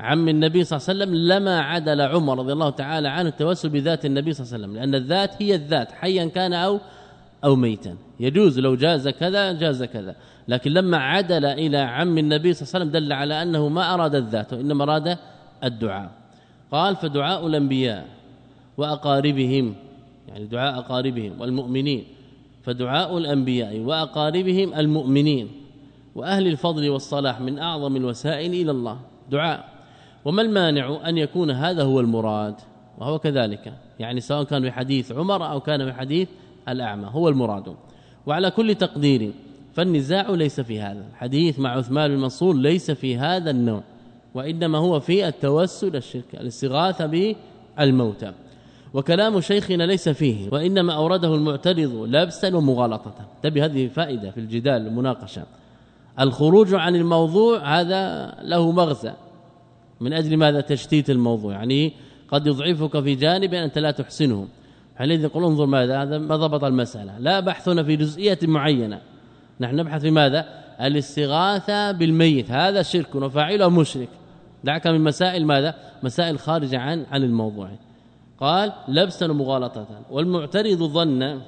عم النبي صلى الله عليه وسلم لما عدل عمر رضي الله تعالى عنه التوسل بذات النبي صلى الله عليه وسلم لأن الذات هي الذات حيا كان أو أو ميتا. يجوز لو جاز كذا جاز كذا. لكن لما عدل إلى عم النبي صلى الله عليه وسلم دل على أنه ما أراد الذات وإنما أراد الدعاء. قال فدعاء الأنبياء وأقاربهم. يعني دعاء أقاربهم والمؤمنين. فدعاء الأنبياء وأقاربهم المؤمنين. وأهل الفضل والصلاح من أعظم الوسائل إلى الله. دعاء. وما المانع أن يكون هذا هو المراد؟ وهو كذلك. يعني سواء كان في حديث عمر أو كان في حديث الأعمى هو المراد. وعلى كل تقدير فالنزاع ليس في هذا. الحديث مع عثمان بن منصور ليس في هذا النوع وإنما هو في التوسل الشرك الاستغاثة بالموتى. وكلام شيخنا ليس فيه وإنما أورده المعترض لبسا ومغالطة. تبي هذه فائدة في الجدال المناقشة. الخروج عن الموضوع هذا له مغزى. من أجل ماذا؟ تشتيت الموضوع. يعني قد يضعفك في جانب أنت لا تحسنه. حينئذ يقول انظر ماذا؟ هذا ما ضبط المسألة. لا بحثنا في جزئية معينة. نحن نبحث في ماذا؟ الاستغاثة بالميت. هذا شرك وفاعله مشرك دعك من مسائل ماذا؟ مسائل خارجة عن عن الموضوع. قال لبسا ومغالطه والمعترض ظن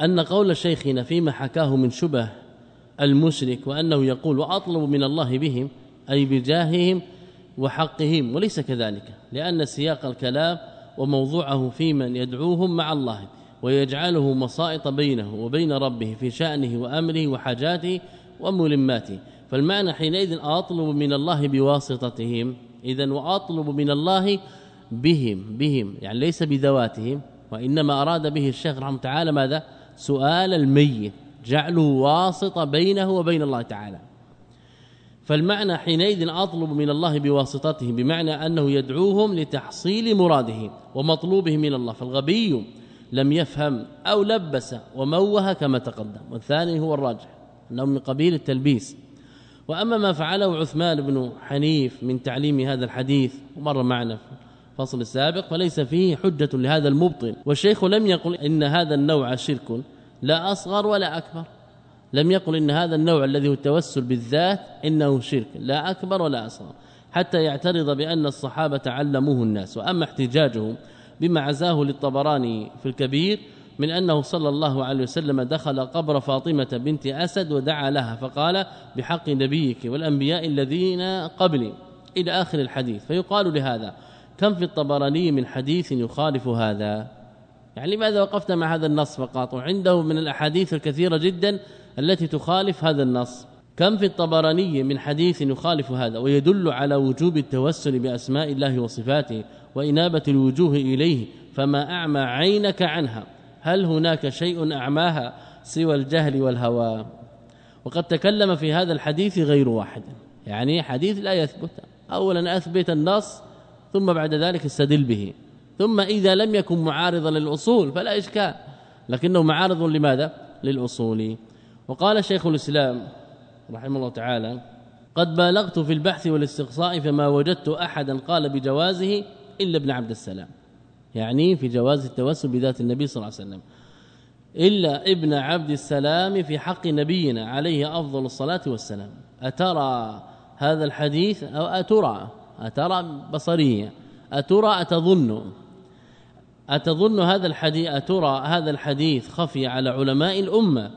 أن قول شيخنا فيما حكاه من شبه المشرك وأنه يقول وأطلب من الله بهم أي بجاههم وحقهم وليس كذلك لأن سياق الكلام وموضوعه في من يدعوهم مع الله ويجعله مصائط بينه وبين ربه في شأنه وأمره وحاجاته وملماته. فالمعنى حينئذ أطلب من الله بواسطتهم اذا وأطلب من الله بهم بهم يعني ليس بذواتهم وإنما أراد به الشيخ رحمه تعالى ماذا؟ سؤال الميت. جعله واسطة بينه وبين الله تعالى. فالمعنى حينئذ أطلب من الله بواسطته بمعنى أنه يدعوهم لتحصيل مراده ومطلوبه من الله. فالغبي لم يفهم أو لبس وموه كما تقدم. والثاني هو الراجح أنه من قبيل التلبيس. وأما ما فعله عثمان بن حنيف من تعليم هذا الحديث ومر معنا في الفصل السابق فليس فيه حجة لهذا المبطل والشيخ لم يقل إن هذا النوع شرك. لا أصغر ولا أكبر. لم يقل إن هذا النوع الذي هو التوسل بالذات إنه شرك لا أكبر ولا أصغر حتى يعترض بأن الصحابة علموه الناس. وأما احتجاجه بما عزاه للطبراني في الكبير من أنه صلى الله عليه وسلم دخل قبر فاطمة بنت أسد ودعا لها فقال بحق نبيك والأنبياء الذين قبلي. إلى آخر الحديث. فيقال لهذا كم في الطبراني من حديث يخالف هذا؟ يعني لماذا وقفت مع هذا النص فقط؟ وعنده من الأحاديث الكثيرة جدا التي تخالف هذا النص. كم في الطبراني من حديث يخالف هذا ويدل على وجوب التوسل بأسماء الله وصفاته وإنابة الوجوه إليه فما أعمى عينك عنها؟ هل هناك شيء أعماها سوى الجهل والهوى؟ وقد تكلم في هذا الحديث غير واحد. يعني حديث لا يثبت. اولا أثبت النص ثم بعد ذلك استدل به. ثم إذا لم يكن معارضا للأصول فلا إشكال. لكنه معارض لماذا؟ للأصول. وقال شيخ الإسلام رحمه الله تعالى قد بالغت في البحث والاستقصاء فما وجدت أحدا قال بجوازه إلا ابن عبد السلام. يعني في جواز التوسل بذات النبي صلى الله عليه وسلم. إلا ابن عبد السلام في حق نبينا عليه أفضل الصلاة والسلام. أترى هذا الحديث أو أترى؟ أترى بصرية. أترى أتظن؟ أتظن هذا الحديث أترى هذا الحديث خفي على علماء الأمة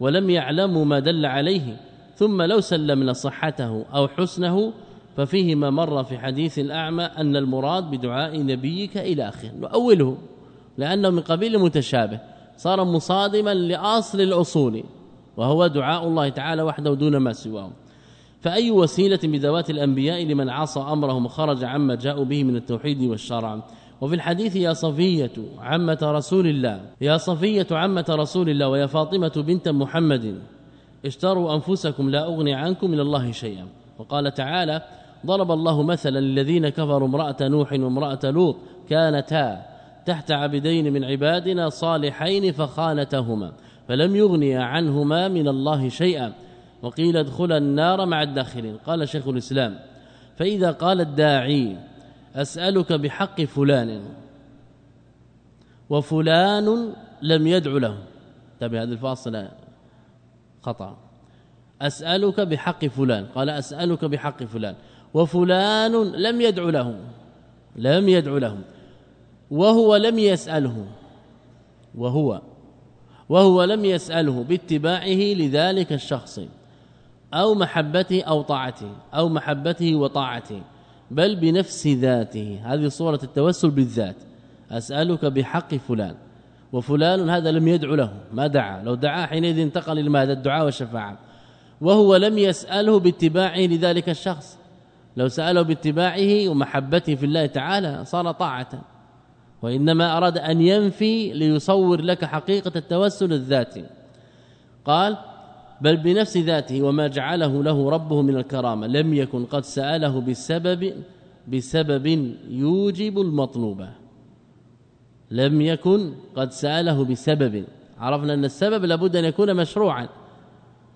ولم يعلموا ما دل عليه ثم لو سلمنا صحته أو حسنه ففيه ما مر في حديث الأعمى أن المراد بدعاء نبيك إلى آخره. نؤوله لأنه من قبيل المتشابه صار مصادما لأصل الأصول وهو دعاء الله تعالى وحده دون ما سواه. فأي وسيلة بذوات الأنبياء لمن عصى أمرهم وخرج عما جاءوا به من التوحيد والشرع؟ وفي الحديث يا صفية عمة رسول الله يا صفية عمة رسول الله ويا فاطمة بنت محمد اشتروا أنفسكم لا أغني عنكم من الله شيئا. وقال تعالى ضرب الله مثلا للذين كفروا امرأة نوح وامرأة لوط كانتا تحت عبدين من عبادنا صالحين فخانتهما فلم يغنيا عنهما من الله شيئا. وقيل ادخلا النار مع الداخلين. قال شيخ الإسلام فإذا قال الداعي أسألك بحق فلان. وفلان لم يدع له. تبع هذه الفاصلة خطأ. أسألك بحق فلان. قال أسألك بحق فلان. وفلان لم يدع له. لم يدع له. وهو لم يسأله. وهو. وهو لم يسأله باتباعه لذلك الشخص. أو محبته أو طاعته. أو محبته وطاعته. بل بنفس ذاته. هذه صورة التوسل بالذات. أسألك بحق فلان. وفلان هذا لم يدعو له. ما دعا. لو دعا حينئذ انتقل إلى ماذا؟ الدعاء والشفاعة. وهو لم يسأله باتباعه لذلك الشخص. لو سأله باتباعه ومحبته في الله تعالى صار طاعة. وإنما أراد أن ينفي ليصور لك حقيقة التوسل الذاتي. قال بل بنفس ذاته وما جعله له ربه من الكرامة لم يكن قد سأله بسبب بسبب يوجب المطلوبه لم يكن قد سأله بسبب. عرفنا أن السبب لابد أن يكون مشروعا.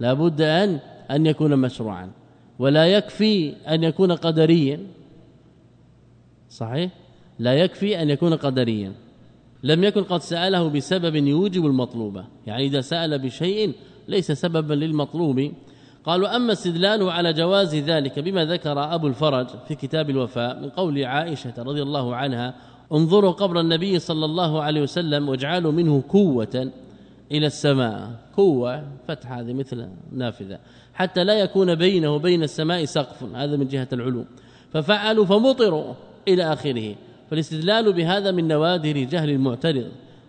لابد أن أن يكون مشروعا. ولا يكفي أن يكون قدريا. صحيح؟ لا يكفي أن يكون قدريا. لم يكن قد سأله بسبب يوجب المطلوبه يعني إذا سأل بشيء ليس سببا للمطلوب. قالوا أما استدلاله على جواز ذلك بما ذكر أبو الفرج في كتاب الوفاء من قول عائشة رضي الله عنها انظروا قبر النبي صلى الله عليه وسلم واجعلوا منه كوة إلى السماء. كوة فتح هذه مثل نافذة. حتى لا يكون بينه وبين السماء سقف. هذا من جهة العلوم. ففعلوا فمطروا إلى آخره. فالاستدلال بهذا من نوادر جهل المعترض.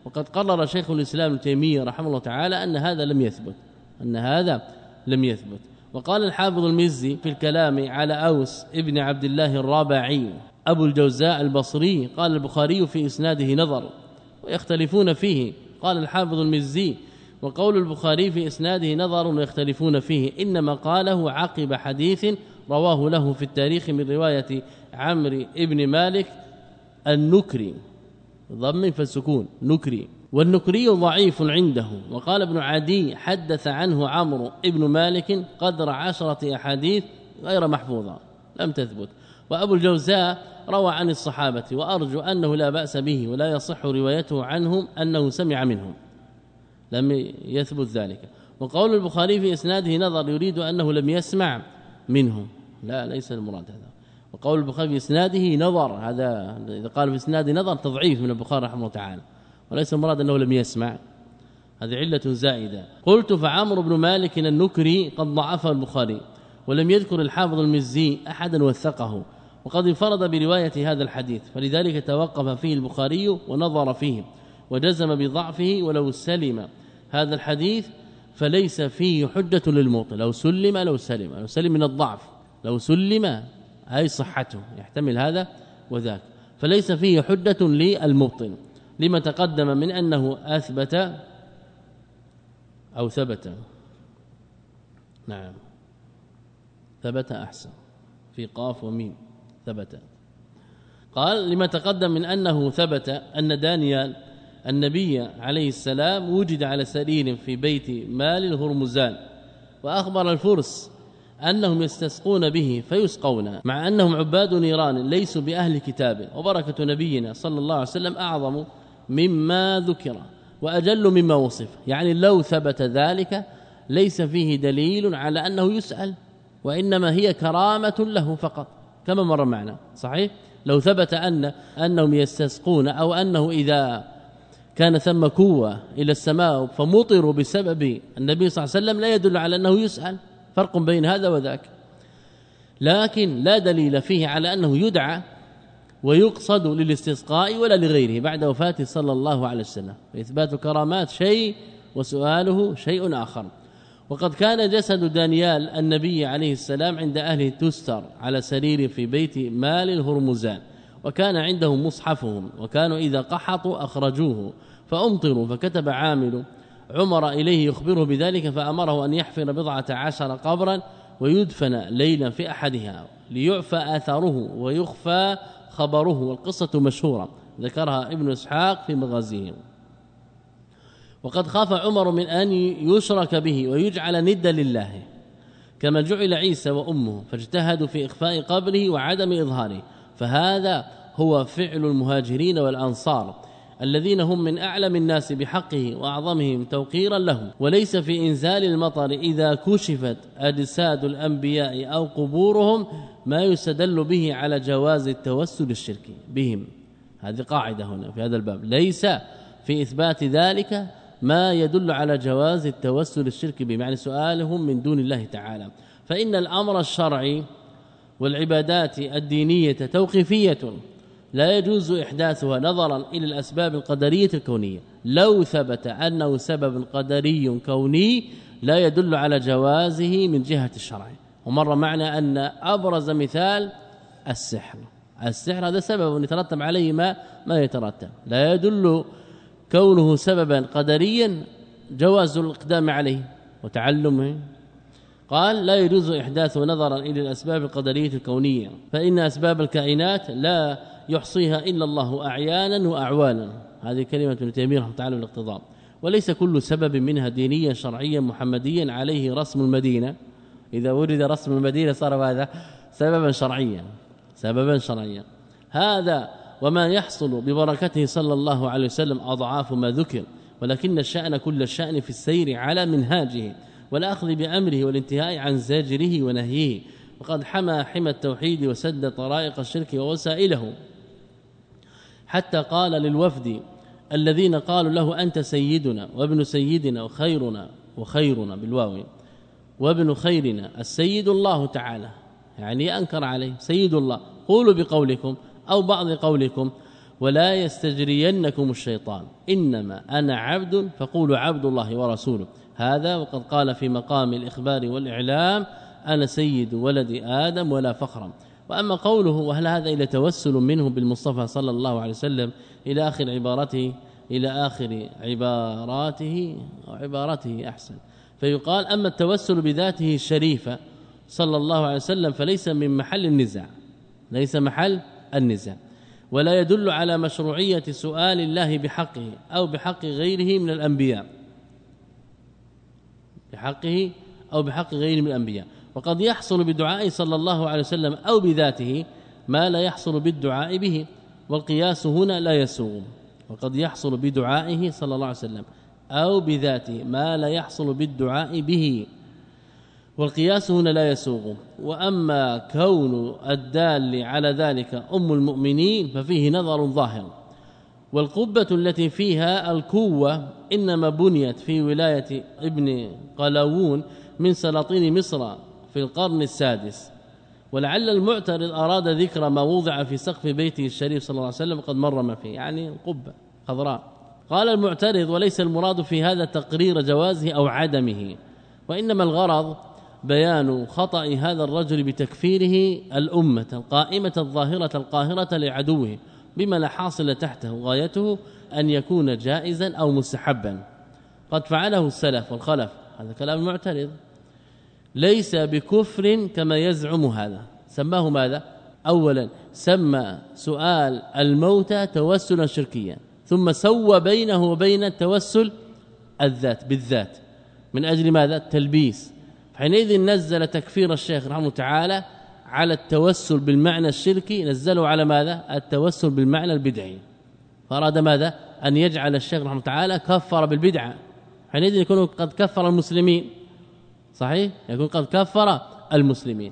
وقد قرر شيخ الإسلام ابن تيمية رحمه الله تعالى أن هذا لم يثبت أن هذا لم يثبت. وقال الحافظ المزي في الكلام على أوس ابن عبد الله الرابعي أبو الجوزاء البصري قال البخاري في إسناده نظر ويختلفون فيه. قال الحافظ المزي وقول البخاري في إسناده نظر ويختلفون فيه. إنما قاله عقب حديث رواه له في التاريخ من رواية عمرو ابن مالك النكري. ضم فالسكون نكري. والنكري ضعيف عنده. وقال ابن عدي حدث عنه عمرو ابن مالك قدر عشرة أحاديث غير محفوظة. لم تثبت. وأبو الجوزاء روى عن الصحابة وأرجو أنه لا بأس به ولا يصح روايته عنهم أنه سمع منهم. لم يثبت ذلك. وقول البخاري في إسناده نظر يريد أنه لم يسمع منهم. لا ليس المراد هذا. وقول البخاري في اسناده نظر. هذا إذا قال في اسناده نظر تضعيف من البخاري رحمه الله تعالى وليس المراد أنه لم يسمع. هذه علة زائدة. قلت فعمرو بن مالك النكري قد ضعفه البخاري ولم يذكر الحافظ المزي أحدا وثقه وقد انفرد برواية هذا الحديث فلذلك توقف فيه البخاري ونظر فيه وجزم بضعفه ولو سلم. هذا الحديث فليس فيه حجة للموطن لو سلم لو سلم لو سلم من الضعف لو سلم أي صحته يحتمل هذا وذاك. فليس فيه حجة للمبطن. لما تقدم من أنه أثبت أو ثبت. نعم. ثبت أحسن. في قاف وميم. ثبت. قال لما تقدم من أنه ثبت أن دانيال النبي عليه السلام وجد على سرير في بيت مال الهرمزان وأخبر الفرس أنهم يستسقون به فيسقون مع أنهم عباد نيران ليسوا بأهل كتاب وبركة نبينا صلى الله عليه وسلم أعظم مما ذكر وأجل مما وصف. يعني لو ثبت ذلك ليس فيه دليل على أنه يسأل وإنما هي كرامة له فقط كما مر معنا. صحيح؟ لو ثبت أن أنهم يستسقون أو أنه إذا كان ثم كوة إلى السماء فمطروا بسبب النبي صلى الله عليه وسلم لا يدل على أنه يسأل. فرق بين هذا وذاك. لكن لا دليل فيه على أنه يدعى ويقصد للاستسقاء ولا لغيره بعد وفاته صلى الله عليه وسلم. إثبات الكرامات شيء وسؤاله شيء آخر. وقد كان جسد دانيال النبي عليه السلام عند أهله تستر على سرير في بيت مال الهرمزان وكان عندهم مصحفهم وكانوا إذا قحطوا أخرجوه فأمطروا فكتب عامل عمر إليه يخبره بذلك فأمره أن يحفر بضعة عشر قبرا ويدفن ليلا في أحدها ليعفى آثاره ويخفى خبره والقصة مشهورة ذكرها ابن إسحاق في مغازيه. وقد خاف عمر من أن يشرك به ويجعل ندا لله. كما جعل عيسى وأمه فاجتهدوا في إخفاء قبره وعدم إظهاره. فهذا هو فعل المهاجرين والأنصار. الذين هم من أعلم الناس بحقه وأعظمهم توقيرا له وليس في إنزال المطر إذا كشفت أجساد الأنبياء أو قبورهم ما يستدل به على جواز التوسل الشركي بهم. هذه قاعدة هنا في هذا الباب. ليس في إثبات ذلك ما يدل على جواز التوسل الشركي بهم. يعني سؤالهم من دون الله تعالى. فإن الأمر الشرعي والعبادات الدينية توقيفية لا يجوز إحداثها نظرا إلى الأسباب القدرية الكونية. لو ثبت أنه سبب قدري كوني لا يدل على جوازه من جهة الشرع. ومر معنا أن أبرز مثال السحر. السحر هذا سبب يترتب عليه ما ما يترتب. لا يدل كونه سببا قدريا جواز الإقدام عليه وتعلمه. قال لا يجوز إحداثه نظرا إلى الأسباب القدرية الكونية فإن أسباب الكائنات لا يحصيها إلا الله أعيانا وأعوانا. هذه كلمة ابن تيمية رحمة الله الاقتضاء وليس كل سبب منها دينيا شرعيا محمديا عليه رسم المدينة. إذا ورد رسم المدينة صار هذا سببا شرعيا. سببا شرعيا. هذا وما يحصل ببركته صلى الله عليه وسلم أضعاف ما ذكر. ولكن الشأن كل الشأن في السير على منهاجه والأخذ بأمره والانتهاء عن زاجره ونهيه. وقد حمى حمى التوحيد وسد طرائق الشرك ووسائله. حتى قال للوفد الذين قالوا له أنت سيدنا وابن سيدنا وخيرنا وخيرنا بالواو وابن خيرنا السيد الله تعالى يعني أنكر عليه سيد الله. قولوا بقولكم أو بعض قولكم ولا يستجرينكم الشيطان. إنما أنا عبد فقولوا عبد الله ورسوله. هذا وقد قال في مقام الإخبار والإعلام أنا سيد ولد آدم ولا فخرا وأما قوله وهل هذا إلى توسل منه بالمصطفى صلى الله عليه وسلم إلى آخر عبارته إلى آخر عباراته أو عبارته أحسن. فيقال أما التوسل بذاته الشريفة صلى الله عليه وسلم فليس من محل النزاع ليس محل النزاع. ولا يدل على مشروعية سؤال الله بحقه أو بحق غيره من الأنبياء. بحقه أو بحق غيره من الأنبياء. وقد يحصل بدعاء صلى الله عليه وسلم أو بذاته ما لا يحصل بالدعاء به والقياس هنا لا يسوغ وقد يحصل بدعائه صلى الله عليه وسلم أو بذاته ما لا يحصل بالدعاء به. والقياس هنا لا يسوغ وأما كون الدال على ذلك أم المؤمنين ففيه نظر ظاهر. والقبة التي فيها الكوه إنما بنيت في ولاية ابن قلاوون من سلاطين مصر في القرن السادس. ولعل المعترض أراد ذكر ما وضع في سقف بيته الشريف صلى الله عليه وسلم قد مر ما فيه يعني قبة خضراء. قال المعترض وليس المراد في هذا تقرير جوازه أو عدمه وإنما الغرض بيان خطأ هذا الرجل بتكفيره الأمة القائمة الظاهرة القاهرة لعدوه بما لا حاصل تحته غايته أن يكون جائزا أو مستحبا. قد فعله السلف والخلف هذا كلام المعترض. ليس بكفر كما يزعم هذا. سماه ماذا؟ اولا سمى سؤال الموتى توسلا شركيا ثم سوى بينه وبين التوسل الذات بالذات. من أجل ماذا؟ التلبيس. حينئذ نزل تكفير الشيخ رحمه تعالى على التوسل بالمعنى الشركي نزله على ماذا؟ التوسل بالمعنى البدعي. فأراد ماذا؟ أن يجعل الشيخ رحمه تعالى كفر بالبدعة. حينئذ يكون قد كفر المسلمين. صحيح؟ يكون قد كفر المسلمين.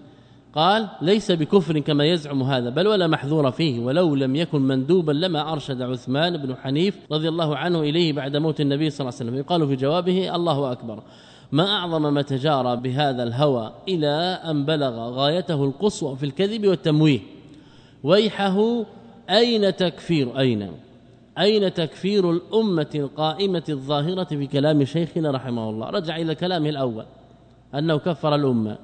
قال ليس بكفر كما يزعم هذا بل ولا محذور فيه ولو لم يكن مندوبا لما أرشد عثمان بن حنيف رضي الله عنه إليه بعد موت النبي صلى الله عليه وسلم. يقال في جوابه الله أكبر. ما أعظم ما تجارى بهذا الهوى إلى أن بلغ غايته القصوى في الكذب والتمويه. ويحه أين تكفير أين؟ أين تكفير الأمة القائمة الظاهرة في كلام شيخنا رحمه الله؟ رجع إلى كلامه الأول. أنه كفر الأمة.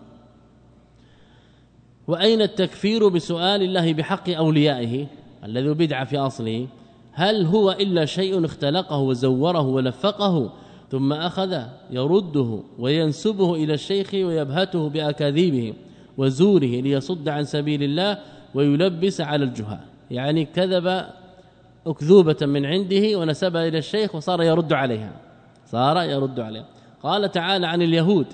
وأين التكفير بسؤال الله بحق أوليائه الذي بدع في أصله؟ هل هو إلا شيء اختلقه وزوره ولفقه ثم أخذ يرده وينسبه إلى الشيخ ويبهته بأكاذيبه وزوره ليصد عن سبيل الله ويلبس على الجهال. يعني كذب أكذوبة من عنده ونسبها إلى الشيخ وصار يرد عليها. صار يرد عليها. قال تعالى عن اليهود.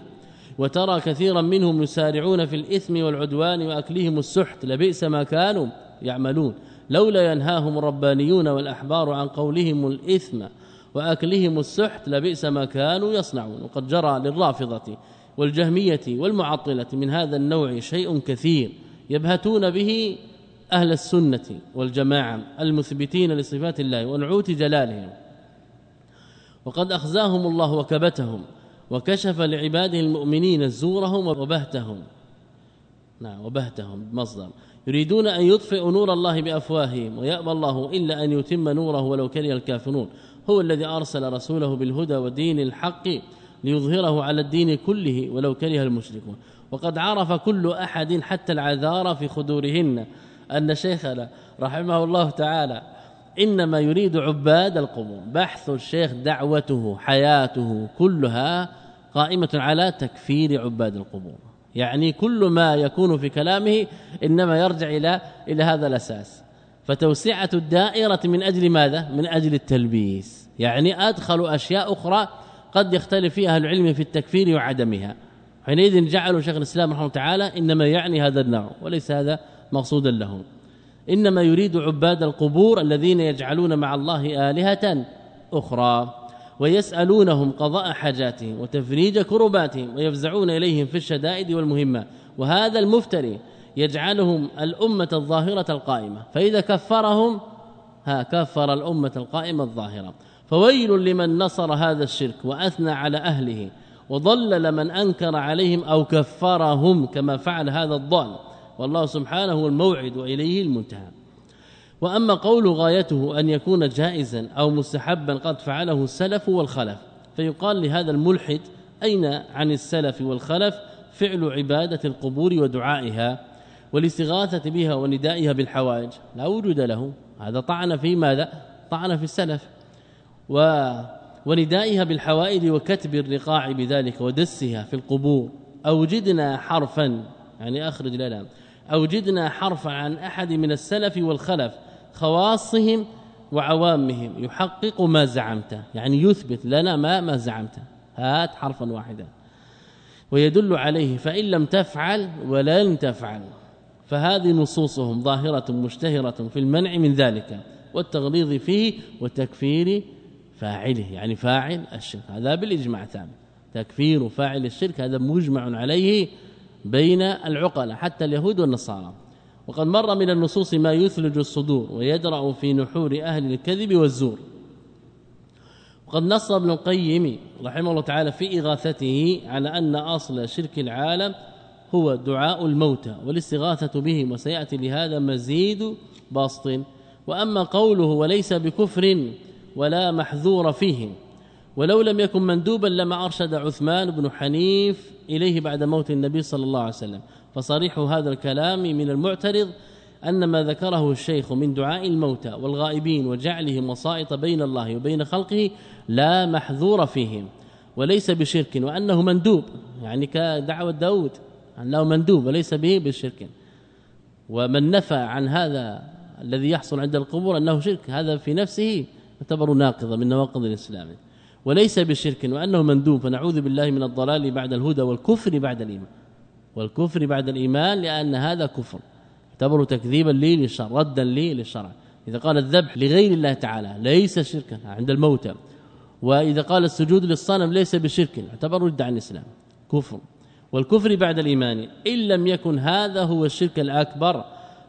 وترى كثيرا منهم يسارعون في الإثم والعدوان وأكلهم السحت لبئس ما كانوا يعملون. لولا ينهاهم الربانيون والأحبار عن قولهم الإثم وأكلهم السحت لبئس ما كانوا يصنعون. وقد جرى للرافضة والجهمية والمعطلة من هذا النوع شيء كثير يبهتون به أهل السنة والجماعة المثبتين لصفات الله ونعوت جلاله وقد أخزاهم الله وكبتهم. وكشف لعباده المؤمنين زورهم وبهتهم. نعم وبهتهم مصدر يريدون أن يطفئوا نور الله بأفواههم ويأبى الله إلا أن يتم نوره ولو كره الكافرون. هو الذي أرسل رسوله بالهدى ودين الحق ليظهره على الدين كله ولو كره المشركون. وقد عرف كل أحد حتى العذار في خدورهن. أن شيخنا رحمه الله تعالى إنما يريد عباد القبور بحث الشيخ دعوته حياته كلها قائمة على تكفير عباد القبور يعني كل ما يكون في كلامه إنما يرجع إلى إلى هذا الأساس. فتوسعة الدائرة من أجل ماذا؟ من أجل التلبيس. يعني ادخلوا أشياء أخرى قد يختلف فيها العلم في التكفير وعدمها. حينئذ جعلوا شيخ الإسلام رحمه الله تعالى إنما يعني هذا النوع وليس هذا مقصودا لهم. إنما يريد عباد القبور الذين يجعلون مع الله آلهة أخرى ويسألونهم قضاء حاجاتهم وتفريج كرباتهم ويفزعون إليهم في الشدائد والمهمات وهذا المفتري يجعلهم الأمة الظاهرة القائمة. فإذا كفرهم ها كفر الأمة القائمة الظاهرة. فويل لمن نصر هذا الشرك وأثنى على أهله وضلل من أنكر عليهم أو كفرهم كما فعل هذا الضال. والله سبحانه هو الموعد وإليه المنتهى. وأما قول غايته أن يكون جائزا أو مستحبا قد فعله السلف والخلف فيقال لهذا الملحد أين عن السلف والخلف فعل عبادة القبور ودعائها والاستغاثة بها وندائها بالحوائج؟ لا وجود له. هذا طعن في ماذا؟ طعن في السلف. و وندائها بالحوائج وكتب الرقاع بذلك ودسها في القبور. أوجدنا حرفا يعني أخرج لنا. اوجدنا حرفا عن أحد من السلف والخلف خواصهم وعوامهم يحقق ما زعمته يعني يثبت لنا ما ما زعمته هات حرفا واحدا. ويدل عليه فإن لم تفعل ولن تفعل. فهذه نصوصهم ظاهرة مشتهرة في المنع من ذلك والتغليظ فيه وتكفير فاعله يعني فاعل الشرك. هذا بالإجماع ثابت تكفير فاعل الشرك هذا مجمع عليه بين العقلاء حتى اليهود والنصارى. وقد مر من النصوص ما يثلج الصدور ويدرأ في نحور أهل الكذب والزور. وقد نص ابن القيم رحمه الله تعالى في إغاثته على أن أصل شرك العالم هو دعاء الموتى والاستغاثة بهم وسيأتي لهذا مزيد باسط وأما قوله وليس بكفر ولا محذور فيه ولو لم يكن مندوبا لما أرشد عثمان بن حنيف إليه بعد موت النبي صلى الله عليه وسلم. فصريح هذا الكلام من المعترض أن ما ذكره الشيخ من دعاء الموتى والغائبين وجعلهم وسائط بين الله وبين خلقه لا محذور فيهم وليس بشرك وأنه مندوب يعني كدعوة داود أنه مندوب وليس به بالشرك ومن نفى عن هذا الذي يحصل عند القبور أنه شرك هذا في نفسه يعتبر ناقضه من نواقض الإسلام. وليس بشرك وأنه مندوب. فنعوذ بالله من الضلال بعد الهدى والكفر بعد الإيمان. والكفر بعد الإيمان لأن هذا كفر. يعتبر تكذيبا لي للشرع ردا لي للشرع. إذا قال الذبح لغير الله تعالى ليس شركا عند الموتى وإذا قال السجود للصنم ليس بشرك يعتبر رد عن الإسلام. كفر. والكفر بعد الإيمان إن لم يكن هذا هو الشرك الأكبر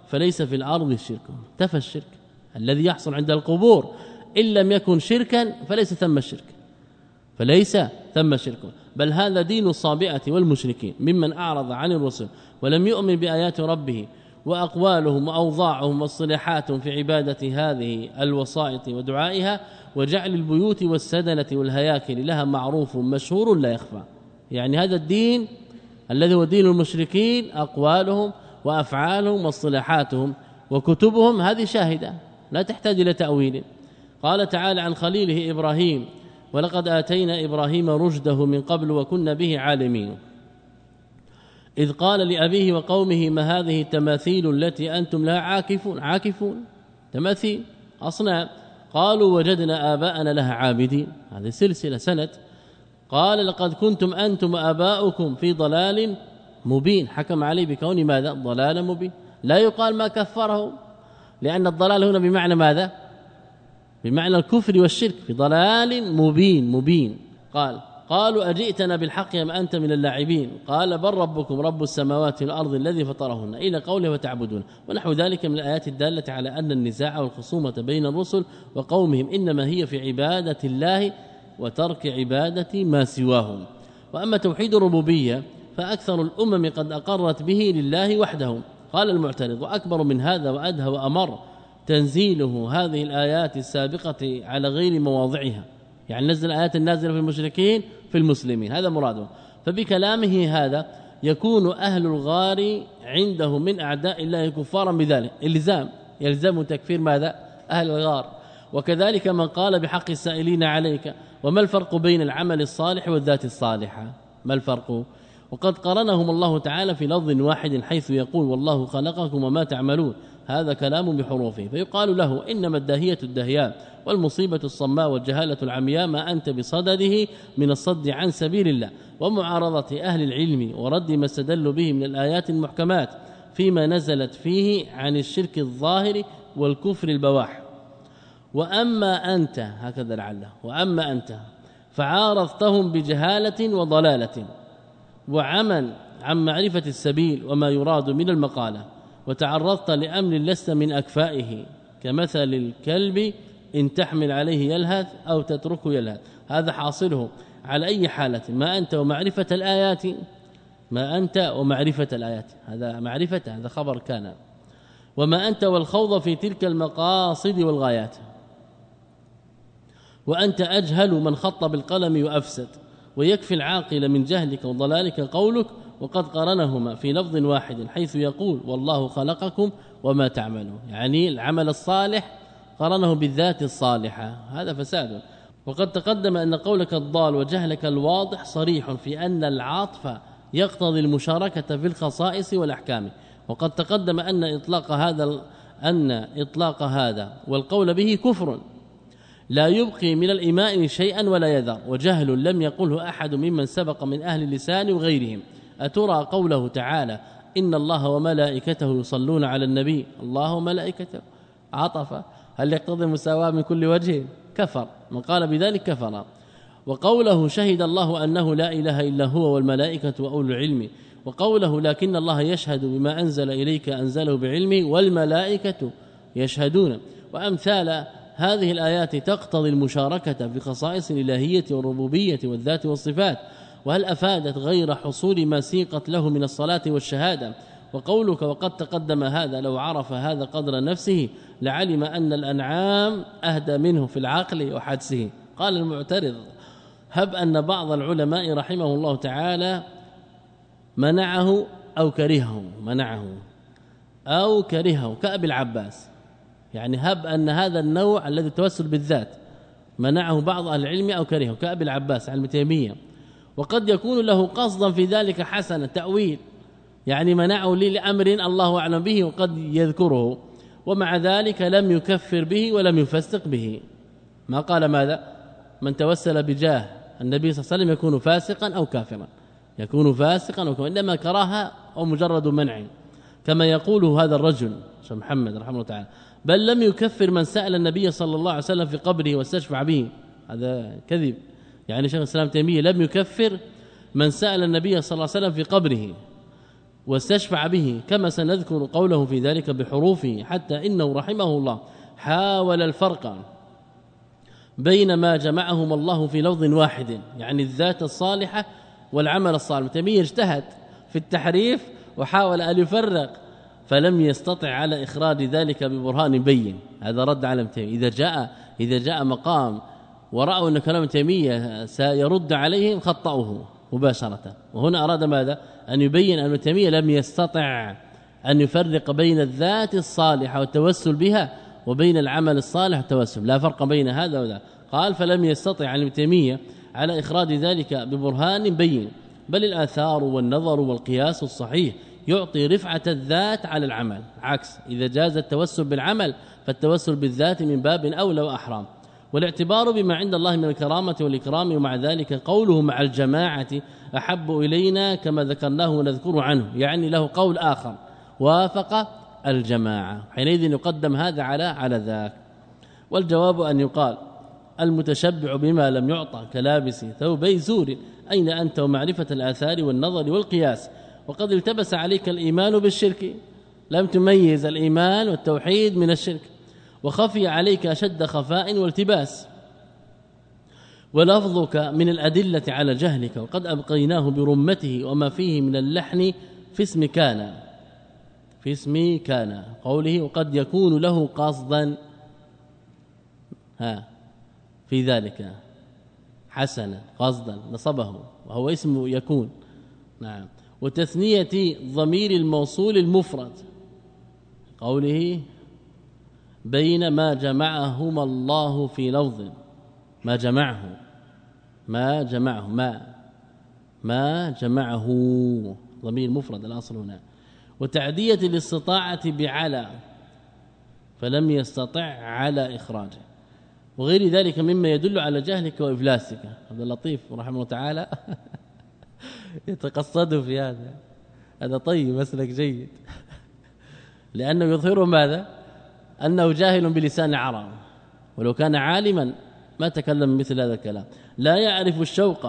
فليس في الأرض شرك. تفى الشرك الذي يحصل عند القبور. إن لم يكن شركا فليس ثم الشرك فليس ثم شرك. بل هذا دين الصابئة والمشركين ممن أعرض عن الرسل ولم يؤمن بآيات ربه وأقوالهم وأوضاعهم والصلاحاتهم في عبادة هذه الوسائط ودعائها وجعل البيوت والسدنة والهياكل لها معروف مشهور لا يخفى. يعني هذا الدين الذي هو دين المشركين أقوالهم وأفعالهم واصطلاحاتهم وكتبهم هذه شاهدة لا تحتاج إلى تأويل. قال تعالى عن خليله إبراهيم ولقد آتينا إبراهيم رشده من قبل وكنا به عالمين. إذ قال لأبيه وقومه ما هذه التماثيل التي أنتم لها عاكفون؟ عاكفون؟ تماثيل؟ أصنام. قالوا وجدنا آباءنا لها عابدين. هذه سلسلة سنه قال لقد كنتم أنتم وآباؤكم في ضلال مبين. حكم عليه بكون ماذا؟ ضلال مبين. لا يقال ما كفره لأن الضلال هنا بمعنى ماذا؟ بمعنى الكفر والشرك في ضلال مبين مبين. قال قالوا أجئتنا بالحق أم أنت من اللاعبين؟ قال بل ربكم رب السماوات والأرض الذي فطرهن إلى قوله وتعبدون. ونحو ذلك من الآيات الدالة على أن النزاع والخصومة بين الرسل وقومهم إنما هي في عبادة الله وترك عبادة ما سواهم. وأما توحيد الربوبية فأكثر الأمم قد أقرت به لله وحده. قال المعترض وأكبر من هذا وأدهى وأمر تنزيله هذه الآيات السابقة على غير مواضعها. يعني نزل ايات النازلة في المشركين في المسلمين. هذا مراده فبكلامه هذا يكون أهل الغار عنده من أعداء الله كفارا بذلك. إلزام. يلزم تكفير ماذا؟ أهل الغار. وكذلك من قال بحق السائلين عليك وما الفرق بين العمل الصالح والذات الصالحة؟ ما الفرق؟ وقد قرنهم الله تعالى في لفظ واحد حيث يقول والله خلقكم وما تعملون هذا كلام بحروفه فيقال له إنما الداهية الدهياء والمصيبة الصماء والجهالة العمياء ما أنت بصدده من الصد عن سبيل الله ومعارضة أهل العلم ورد ما استدلوا به من الآيات المحكمات فيما نزلت فيه عن الشرك الظاهر والكفر البواح. وأما أنت هكذا لعله وأما أنت فعارضتهم بجهالة وضلالة وعمل عن معرفة السبيل وما يراد من المقالة. وتعرضت لأمر لست من أكفائه كمثل الكلب إن تحمل عليه يلهث أو تتركه يلهث. هذا حاصله على أي حالة؟ ما أنت ومعرفة الآيات؟ ما أنت ومعرفة الآيات. هذا معرفة هذا خبر كان. وما أنت والخوض في تلك المقاصد والغايات. وأنت أجهل من خط بالقلم وافسد ويكفي العاقل من جهلك وضلالك قولك وقد قرنهما في لفظ واحد حيث يقول والله خلقكم وما تعملون. يعني العمل الصالح قرنه بالذات الصالحة. هذا فساد. وقد تقدم أن قولك الضال وجهلك الواضح صريح في أن العاطفه يقتضي المشاركة في الخصائص والأحكام. وقد تقدم أن إطلاق هذا أن إطلاق هذا والقول به كفر. لا يبقي من الايمان شيئا ولا يذر. وجهل لم يقله أحد ممن سبق من أهل اللسان وغيرهم. أترى قوله تعالى إن الله وملائكته يصلون على النبي؟ الله وملائكته. عطف. هل يقتضي المساواة من كل وجه؟ كفر. من قال بذلك كفر. وقوله شهد الله أنه لا إله إلا هو والملائكة وأولو العلم. وقوله لكن الله يشهد بما أنزل إليك أنزله بعلمه والملائكة يشهدون. وأمثال هذه الآيات تقتضي المشاركة في خصائص الإلهية والربوبية والذات والصفات. وهل أفادت غير حصول ما سيقت له من الصلاة والشهادة؟ وقولك وقد تقدم هذا لو عرف هذا قدر نفسه لعلم أن الأنعام أهدى منه في العقل وحدسه. قال المعترض هب أن بعض العلماء رحمه الله تعالى منعه أو كرهه منعه أو كرهه كأبي العباس. يعني هب أن هذا النوع الذي توسل بالذات منعه بعض أهل العلم أو كرهه كأبي العباس عن تيمية. وقد يكون له قصدا في ذلك حسنه تأويل. يعني منعه لي لأمر الله أعلم به وقد يذكره ومع ذلك لم يكفر به ولم يفسق به. ما قال ماذا؟ من توسل بجاه النبي صلى الله عليه وسلم يكون فاسقا أو كافرا. يكون فاسقا أو كافرا. إنما كراهة أو مجرد منع. كما يقول هذا الرجل محمد رحمه الله تعالى بل لم يكفر من سأل النبي صلى الله عليه وسلم في قبره واستشفع به. هذا كذب. يعني شيخ الإسلام تيمية لم يكفر من سأل النبي صلى الله عليه وسلم في قبره واستشفع به كما سنذكر قوله في ذلك بحروفه حتى إنه رحمه الله. حاول الفرق بين ما جمعهما الله في لفظ واحد يعني الذات الصالحة والعمل الصالح. تيمية اجتهد في التحريف وحاول أن يفرق فلم يستطع على إخراج ذلك ببرهان بين. هذا رد على تيمية. إذا جاء إذا جاء مقام ورأوا أن كلام تيمية سيرد عليهم خطأوه مباشرة. وهنا أراد ماذا؟ أن يبين أن تيمية لم يستطع أن يفرق بين الذات الصالحة والتوسل بها وبين العمل الصالح والتوسل. لا فرق بين هذا وذا. قال فلم يستطع ابن تيمية على إخراج ذلك ببرهان بين بل الآثار والنظر والقياس الصحيح يعطي رفعة الذات على العمل. عكس إذا جاز التوسل بالعمل فالتوسل بالذات من باب أولى وأحرام. والاعتبار بما عند الله من الكرامة والإكرام ومع ذلك قوله مع الجماعة أحب إلينا كما ذكرناه ونذكر عنه يعني له قول آخر وافق الجماعة. حينئذ يقدم هذا على على ذاك. والجواب أن يقال المتشبع بما لم يعطى كلابس ثوبي زور أين أنت ومعرفة الآثار والنظر والقياس؟ وقد التبس عليك الإيمان بالشرك. لم تميز الإيمان والتوحيد من الشرك. وخفي عليك أشد خفاء والتباس. ولفظك من الأدلة على جهلك وقد أبقيناه برمته وما فيه من اللحن في اسم كان. في اسم كان قوله وقد يكون له قصدا. ها في ذلك. حسنا قصدا نصبه وهو اسم يكون. نعم. وتثنية ضمير الموصول المفرد قوله بين ما جمعهما الله في لفظ. ما جمعه. ما جمعه. ما. ما جمعه. ضمير مفرد الأصل هنا. وتعدية الاستطاعة بعلى فلم يستطع على إخراجه. وغير ذلك مما يدل على جهلك وإفلاسك. عبد اللطيف رحمه الله تعالى يتقصد في هذا. هذا طيب مسلك جيد. لأنه يظهر ماذا؟ أنه جاهل بلسان العرب ولو كان عالما ما تكلم مثل هذا الكلام. لا يعرف الشوق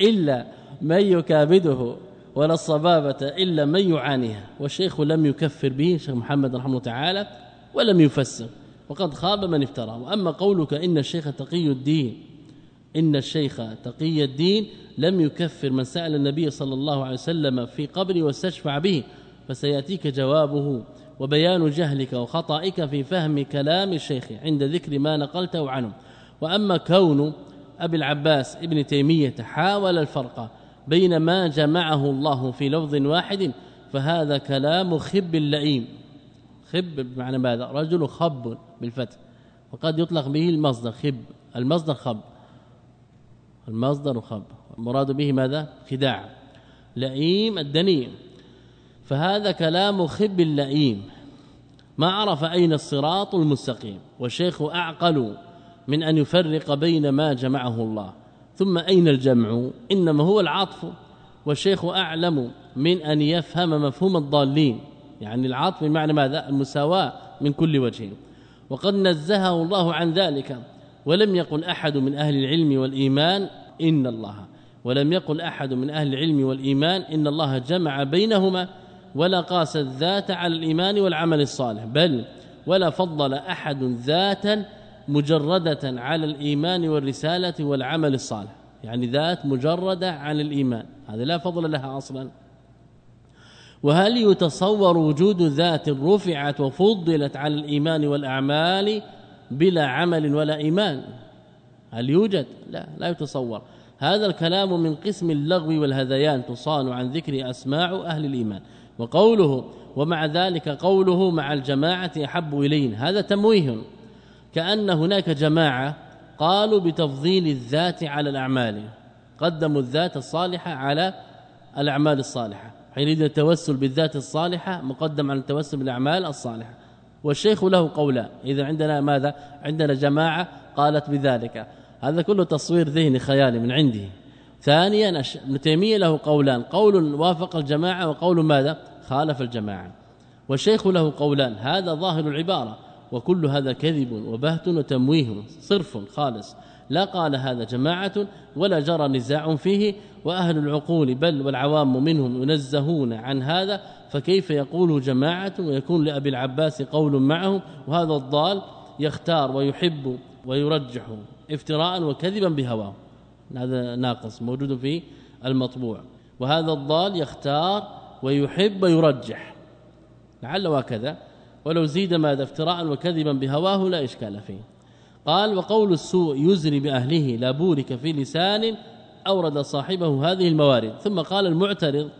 إلا من يكابده ولا الصبابة إلا من يعانيها. والشيخ لم يكفر به شيخ محمد رحمه الله تعالى ولم يفسر وقد خاب من افترى واما قولك إن الشيخ تقي الدين إن الشيخ تقي الدين لم يكفر من سأل النبي صلى الله عليه وسلم في قبر واستشفع به فسيأتيك جوابه. وبيان جهلك وخطئك في فهم كلام الشيخ عند ذكر ما نقلته عنه. وأما كون أبي العباس ابن تيمية حاول الفرق بين ما جمعه الله في لفظ واحد فهذا كلام خب اللئيم. خب بمعنى ماذا؟ رجل خب بالفتح. وقد يطلق به المصدر خب. المصدر خب. المصدر خب. المراد به ماذا؟ خداع. لئيم الدنيم فهذا كلام خب اللئيم. ما عرف أين الصراط المستقيم؟ والشيخ أعقل من أن يفرق بين ما جمعه الله. ثم أين الجمع؟ إنما هو العطف. والشيخ أعلم من أن يفهم مفهوم الضالين. يعني العطف بمعنى ماذا؟ المساواة من كل وجه. وقد نزهه الله عن ذلك. ولم يقل أحد من أهل العلم والإيمان إن الله. ولم يقل أحد من أهل العلم والإيمان إن الله جمع بينهما ولا قاس الذات على الإيمان والعمل الصالح بل ولا فضل أحد ذاتا مجردة على الإيمان والرسالة والعمل الصالح. يعني ذات مجردة عن الإيمان. هذا لا فضل لها أصلا. وهل يتصور وجود ذات رفعت وفضلت على الإيمان والأعمال بلا عمل ولا إيمان؟ هل يوجد؟ لا لا يتصور. هذا الكلام من قسم اللغو والهذيان تصان عن ذكر أسماع أهل الإيمان. وقوله ومع ذلك قوله مع الجماعة أحب إلينا هذا تمويه. كأن هناك جماعة قالوا بتفضيل الذات على الأعمال قدموا الذات الصالحة على الأعمال الصالحة. حينئذ التوسل بالذات الصالحة مقدم على التوسل بالأعمال الصالحة. والشيخ له قولان إذا عندنا ماذا؟ عندنا جماعة قالت بذلك. هذا كله تصوير ذهني خيالي من عندي. ثانيا ابن تيمية له قولان. قول وافق الجماعة وقول ماذا؟ خالف الجماعة. والشيخ له قولان. هذا ظاهر العبارة. وكل هذا كذب وبهت وتمويه. صرف خالص. لا قال هذا جماعة ولا جرى نزاع فيه. وأهل العقول بل والعوام منهم ينزهون عن هذا. فكيف يقول جماعة ويكون لأبي العباس قول معه وهذا الضال يختار ويحب ويرجح افتراء وكذبا بهواه. هذا ناقص موجود في المطبوع. وهذا الضال يختار ويحب ويرجح. لعل وكذا ولو زيد ماذا افتراء وكذبا بهواه لا إشكال فيه. قال وقول السوء يزري بأهله لا بورك في لسان أورد صاحبه هذه الموارد. ثم قال المعترض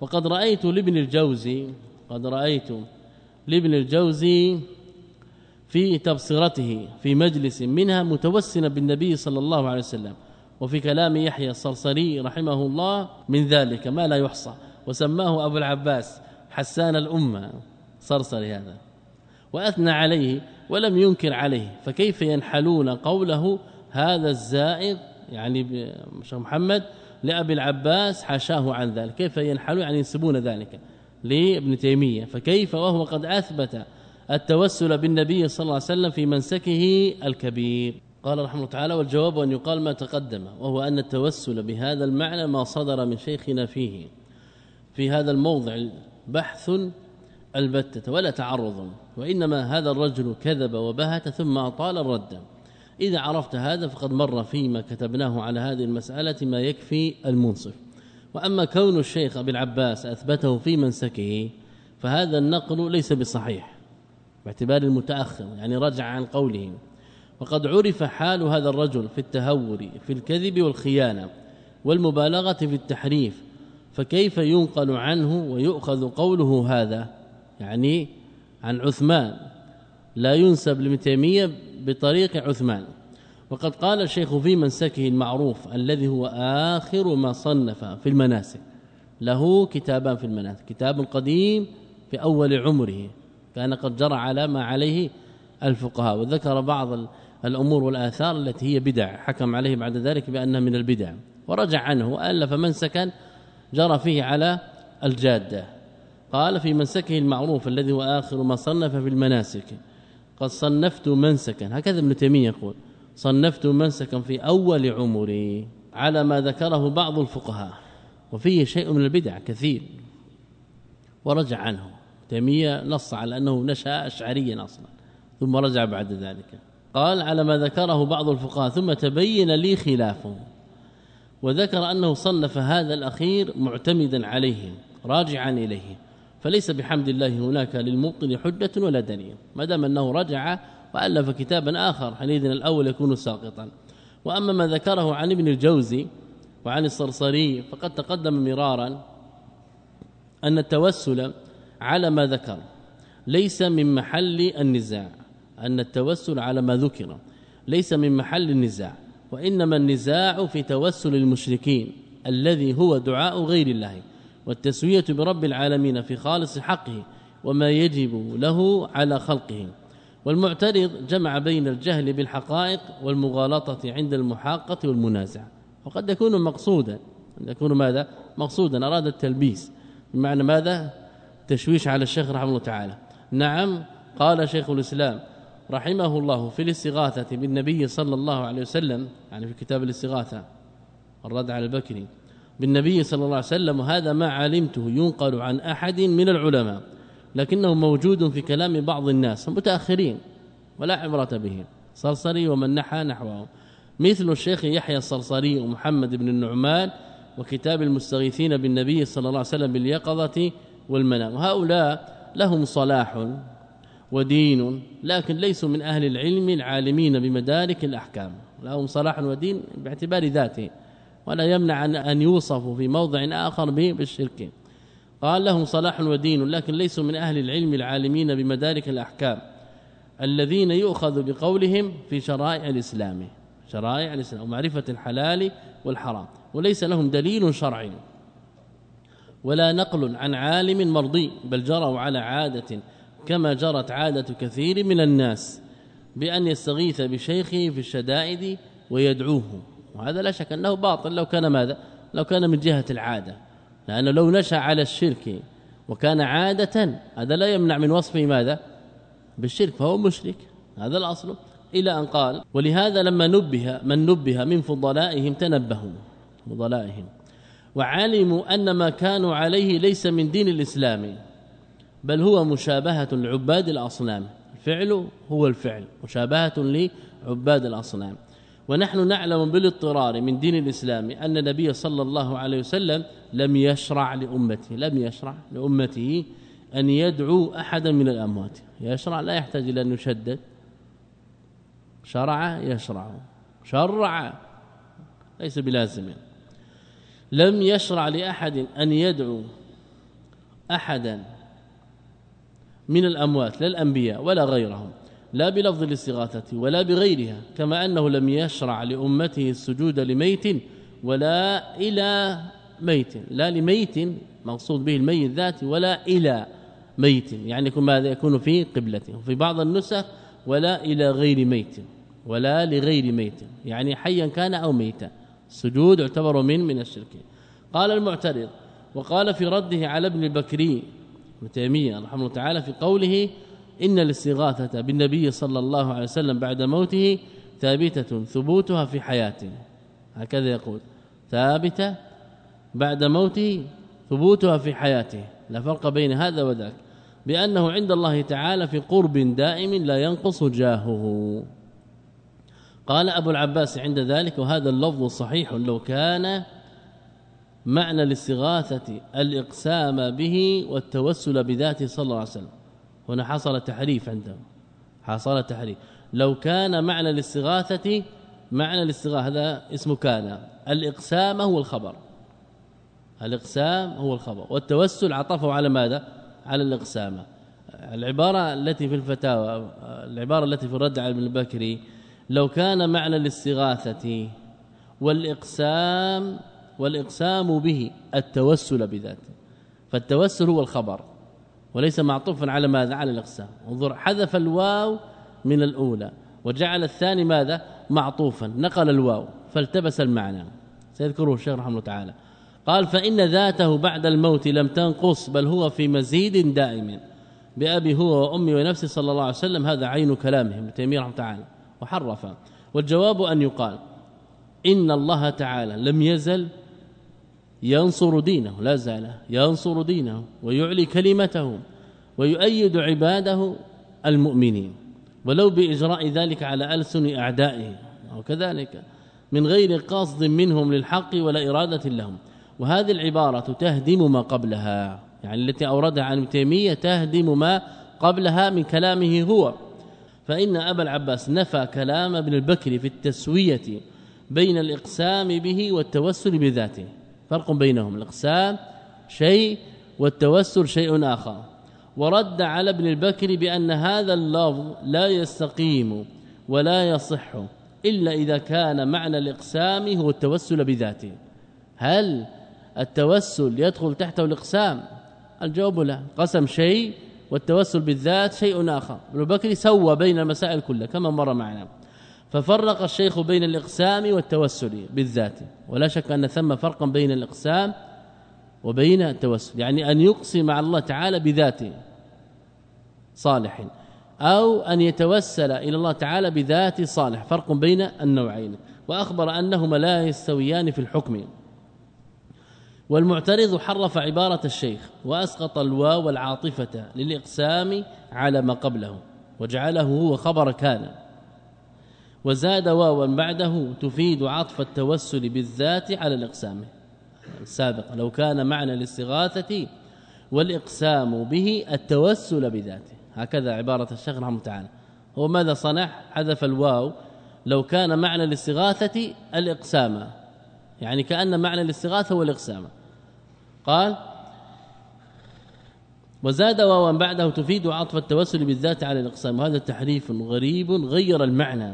وقد رأيت لابن الجوزي قد رأيت لابن الجوزي في تبصرته في مجلس منها متوسنا بالنبي صلى الله عليه وسلم. وفي كلام يحيى الصرصري رحمه الله من ذلك ما لا يحصى. وسماه أبو العباس حسان الأمة. صرصري هذا. وأثنى عليه ولم ينكر عليه. فكيف ينحلون قوله هذا الزائد يعني شيخ محمد لأبي العباس حاشاه عن ذلك؟ كيف ينحلون؟ يعني ينسبون ذلك لابن تيمية. فكيف وهو قد أثبت التوسل بالنبي صلى الله عليه وسلم في منسكه الكبير؟ قال رحمه الله تعالى والجواب أن يقال ما تقدم وهو أن التوسل بهذا المعنى ما صدر من شيخنا فيه. في هذا الموضع بحث البتة ولا تعرض وإنما هذا الرجل كذب وبهت ثم أطال الرد. إذا عرفت هذا فقد مر فيما كتبناه على هذه المسألة ما يكفي المنصف. وأما كون الشيخ أبي العباس أثبته في منسكه فهذا النقل ليس بصحيح باعتبار المتأخر يعني رجع عن قوله. وقد عرف حال هذا الرجل في التهور في الكذب والخيانة والمبالغة في التحريف فكيف ينقل عنه ويؤخذ قوله هذا؟ يعني عن عثمان. لا ينسب لابن تيمية بطريق عثمان. وقد قال الشيخ في منسكه المعروف الذي هو آخر ما صنف في المناسك. له كتابان في المناسك كتاب قديم في أول عمره. كان قد جرى على ما عليه الفقهاء. وذكر بعض الأمور والآثار التي هي بدع. حكم عليه بعد ذلك بأنها من البدع. ورجع عنه وألف منسكا جرى فيه على الجادة. قال في منسكه المعروف الذي هو آخر ما صنف في المناسك. قد صنفت منسكا هكذا ابن تيمية يقول. صنفت منسكا في أول عمري على ما ذكره بعض الفقهاء. وفيه شيء من البدع كثير. ورجع عنه. تيمية نص على أنه نشأ أشعريا أصلا. ثم رجع بعد ذلك. قال على ما ذكره بعض الفقهاء ثم تبين لي خلافه. وذكر أنه صنف هذا الأخير معتمدا عليه راجعا إليه. فليس بحمد الله هناك للمبطل حجة ولا دليل ما دام أنه رجع وألف كتابا آخر حينئذ الأول يكون ساقطا. وأما ما ذكره عن ابن الجوزي وعن الصرصري فقد تقدم مرارا أن التوسل على ما ذكر ليس من محل النزاع. أن التوسل على ما ذكر ليس من محل النزاع وإنما النزاع في توسل المشركين الذي هو دعاء غير الله والتسوية برب العالمين في خالص حقه وما يجب له على خلقه. والمعترض جمع بين الجهل بالحقائق والمغالطة عند المحاقة والمنازعه وقد يكون مقصودا يكون ماذا؟ مقصودا أراد التلبيس. بمعنى ماذا؟ تشويش على الشيخ رحمه الله تعالى. نعم قال شيخ الإسلام رحمه الله في الاستغاثة بالنبي صلى الله عليه وسلم يعني في كتاب الاستغاثة الرد على البكري. بالنبي صلى الله عليه وسلم وهذا ما علمته ينقل عن أحد من العلماء لكنه موجود في كلام بعض الناس المتاخرين ولا عبرة به صرصري ومن نحى نحوه. مثل الشيخ يحيى الصرصري ومحمد بن النعمان وكتاب المستغيثين بالنبي صلى الله عليه وسلم باليقظة والمنام. وهؤلاء لهم صلاح ودين لكن ليسوا من أهل العلم العالمين بمدارك الأحكام. لهم صلاح ودين باعتبار ذاته ولا يمنع أن يوصفوا في موضع آخر به بالشرك. قال لهم صلاح ودين لكن ليسوا من أهل العلم العالمين بمدارك الأحكام الذين يؤخذ بقولهم في شرائع الإسلام. شرائع الإسلام ومعرفة الحلال والحرام. وليس لهم دليل شرعي ولا نقل عن عالم مرضي بل جروا على عادة كما جرت عادة كثير من الناس بأن يستغيث بشيخه في الشدائد ويدعوه. وهذا لا شك أنه باطل. لو كان ماذا؟ لو كان من جهة العادة. لأنه لو نشأ على الشرك وكان عادة هذا لا يمنع من وصفه ماذا؟ بالشرك فهو مشرك. هذا الأصل. إلى أن قال ولهذا لما نبه من نبه من فضلائهم تنبهوا. فضلائهم. وعلموا أن ما كانوا عليه ليس من دين الإسلام. بل هو مشابهة لعباد الأصنام. الفعل هو الفعل مشابهة لعباد الأصنام. ونحن نعلم بالاضطرار من دين الإسلام أن النبي صلى الله عليه وسلم لم يشرع لأمته لم يشرع لأمته أن يدعو أحدا من الأموات. يشرع لا يحتاج إلى أن يشدد. شرع يشرع. شرع ليس بلازم. لم يشرع لأحد أن يدعو أحدا من الأموات لا الأنبياء ولا غيرهم لا بلفظ الاستغاثة ولا بغيرها كما أنه لم يشرع لأمته السجود لميت ولا إلى ميت لا لميت مقصود به الميت ذاته ولا إلى ميت يعني يكون ماذا يكون في قبلته وفي بعض النسخ ولا إلى غير ميت ولا لغير ميت يعني حيا كان أو ميتا السجود يعتبر من من الشرك. قال المعترض وقال في رده على ابن البكري ابن تيمية رحمه الله تعالى في قوله إن الاستغاثة بالنبي صلى الله عليه وسلم بعد موته ثابتة ثبوتها في حياته. هكذا يقول. ثابتة بعد موته ثبوتها في حياته. لا فرق بين هذا وذاك. بأنه عند الله تعالى في قرب دائم لا ينقص جاهه. قال أبو العباس عند ذلك وهذا اللفظ صحيح لو كان معنى الاستغاثة الإقسام به والتوسل بذاته صلى الله عليه وسلم. هنا حصل تحريف عنده حصل تحريف. لو كان معنى الاستغاثة معنى الاستغاثة هذا اسمه كان. الإقسام هو الخبر. الإقسام هو الخبر. والتوسل عطفه على ماذا؟ على الإقسام. العبارة التي في الفتاوى العبارة التي في الرد على ابن البكري لو كان معنى الاستغاثة والإقسام والإقسام به التوسل بذاته. فالتوسل هو الخبر وليس معطوفا على ماذا؟ على الإقسام. انظر حذف الواو من الأولى وجعل الثاني ماذا؟ معطوفا. نقل الواو فالتبس المعنى. سيذكره الشيخ رحمه الله تعالى. قال فإن ذاته بعد الموت لم تنقص بل هو في مزيد دائم. بأبي هو وأمي ونفسي صلى الله عليه وسلم هذا عين كلامه ابن تيمية رحمه تعالى. وحرف. والجواب أن يقال إن الله تعالى لم يزل ينصر دينه لا زال ينصر دينه ويعلي كلمته ويؤيد عباده المؤمنين. ولو بإجراء ذلك على ألسن أعدائه وكذلك من غير قصد منهم للحق ولا إرادة لهم. وهذه العبارة تهدم ما قبلها يعني التي اوردها عن تيمية تهدم ما قبلها من كلامه هو. فإن أبا العباس نفى كلام ابن البكر في التسوية بين الإقسام به والتوسل بذاته. فرق بينهم. الإقسام شيء والتوسل شيء آخر. ورد على ابن البكر بأن هذا اللفظ لا يستقيم ولا يصح إلا إذا كان معنى الإقسام هو التوسل بذاته. هل التوسل يدخل تحته الإقسام؟ الجواب لا. قسم شيء والتوسل بالذات شيء آخر. ابن بكر سوى بين المسائل كلها كما مر معنا. ففرق الشيخ بين الإقسام والتوسل بالذات ولا شك أن ثم فرقا بين الإقسام وبين التوسل يعني أن يقسم على الله تعالى بذاته صالح أو أن يتوسل إلى الله تعالى بذات صالح فرق بين النوعين وأخبر أنهما لا يستويان في الحكم. والمعترض حرف عبارة الشيخ وأسقط الواو والعاطفة للإقسام على ما قبله وجعله هو خبر كان. وزاد واوا بعده تفيد عطف التوسل بالذات على الإقسام. السابق لو كان معنى الاستغاثة والإقسام به التوسل بذاته. هكذا عبارة الشيخ رحمه تعالى. هو ماذا صنع؟ حذف الواو. لو كان معنى الاستغاثة الإقسام. يعني كأن معنى الاستغاثة هو الإقسام. قال وزاد واوا بعده تفيد عطف التوسل بالذات على الإقسام. وهذا تحريف غريب غير المعنى.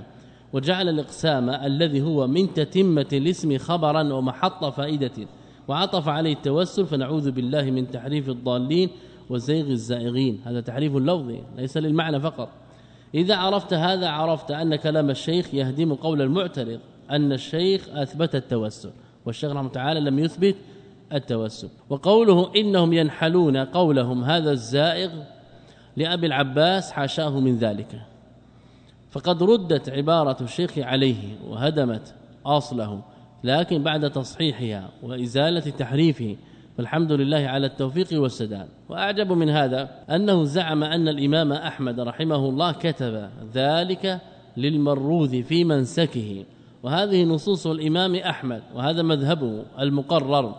وجعل الإقسام الذي هو من تتمة الاسم خبرا ومحط فائدة وعطف عليه التوسل فنعوذ بالله من تحريف الضالين وزيغ الزائغين. هذا تحريف لفظي ليس للمعنى فقط. إذا عرفت هذا عرفت أن كلام الشيخ يهدم قول المعترض أن الشيخ أثبت التوسل والشيخ رحمه تعالى لم يثبت التوسل. وقوله إنهم ينحلون قولهم هذا الزائغ لأبي العباس حاشاه من ذلك. فقد ردت عبارة الشيخ عليه وهدمت أصله لكن بعد تصحيحها وإزالة تحريفه فالحمد لله على التوفيق والسداد. وأعجب من هذا أنه زعم أن الإمام أحمد رحمه الله كتب ذلك للمروذ في منسكه. وهذه نصوص الإمام أحمد وهذا مذهبه المقرر.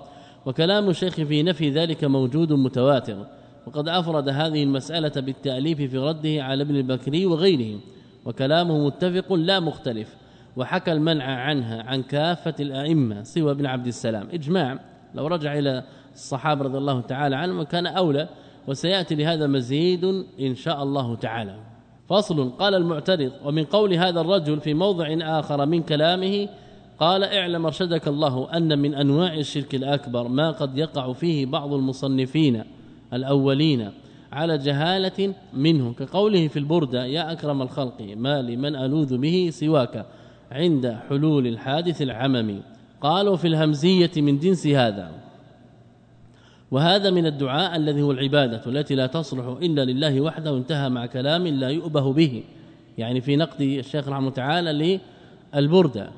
وكلام الشيخ في نفي ذلك موجود متواتر. وقد أفرد هذه المسألة بالتأليف في رده على ابن البكري وغيره. وكلامه متفق لا مختلف. وحكى المنع عنها عن كافة الأئمة سوى ابن عبد السلام. إجماع لو رجع إلى الصحابة رضي الله تعالى عنهم كان أولى وسيأتي لهذا مزيد إن شاء الله تعالى. فصل قال المعترض ومن قول هذا الرجل في موضع آخر من كلامه قال اعلم أرشدك الله أن من أنواع الشرك الأكبر ما قد يقع فيه بعض المصنفين الأولين على جهالة منه كقوله في البردة يا أكرم الخلق ما لمن ألوذ به سواك عند حلول الحادث العممي قالوا في الهمزية من جنس هذا. وهذا من الدعاء الذي هو العبادة التي لا تصلح إلا لله وحده انتهى مع كلام لا يؤبه به. يعني في نقد الشيخ رحمه تعالى للبردة.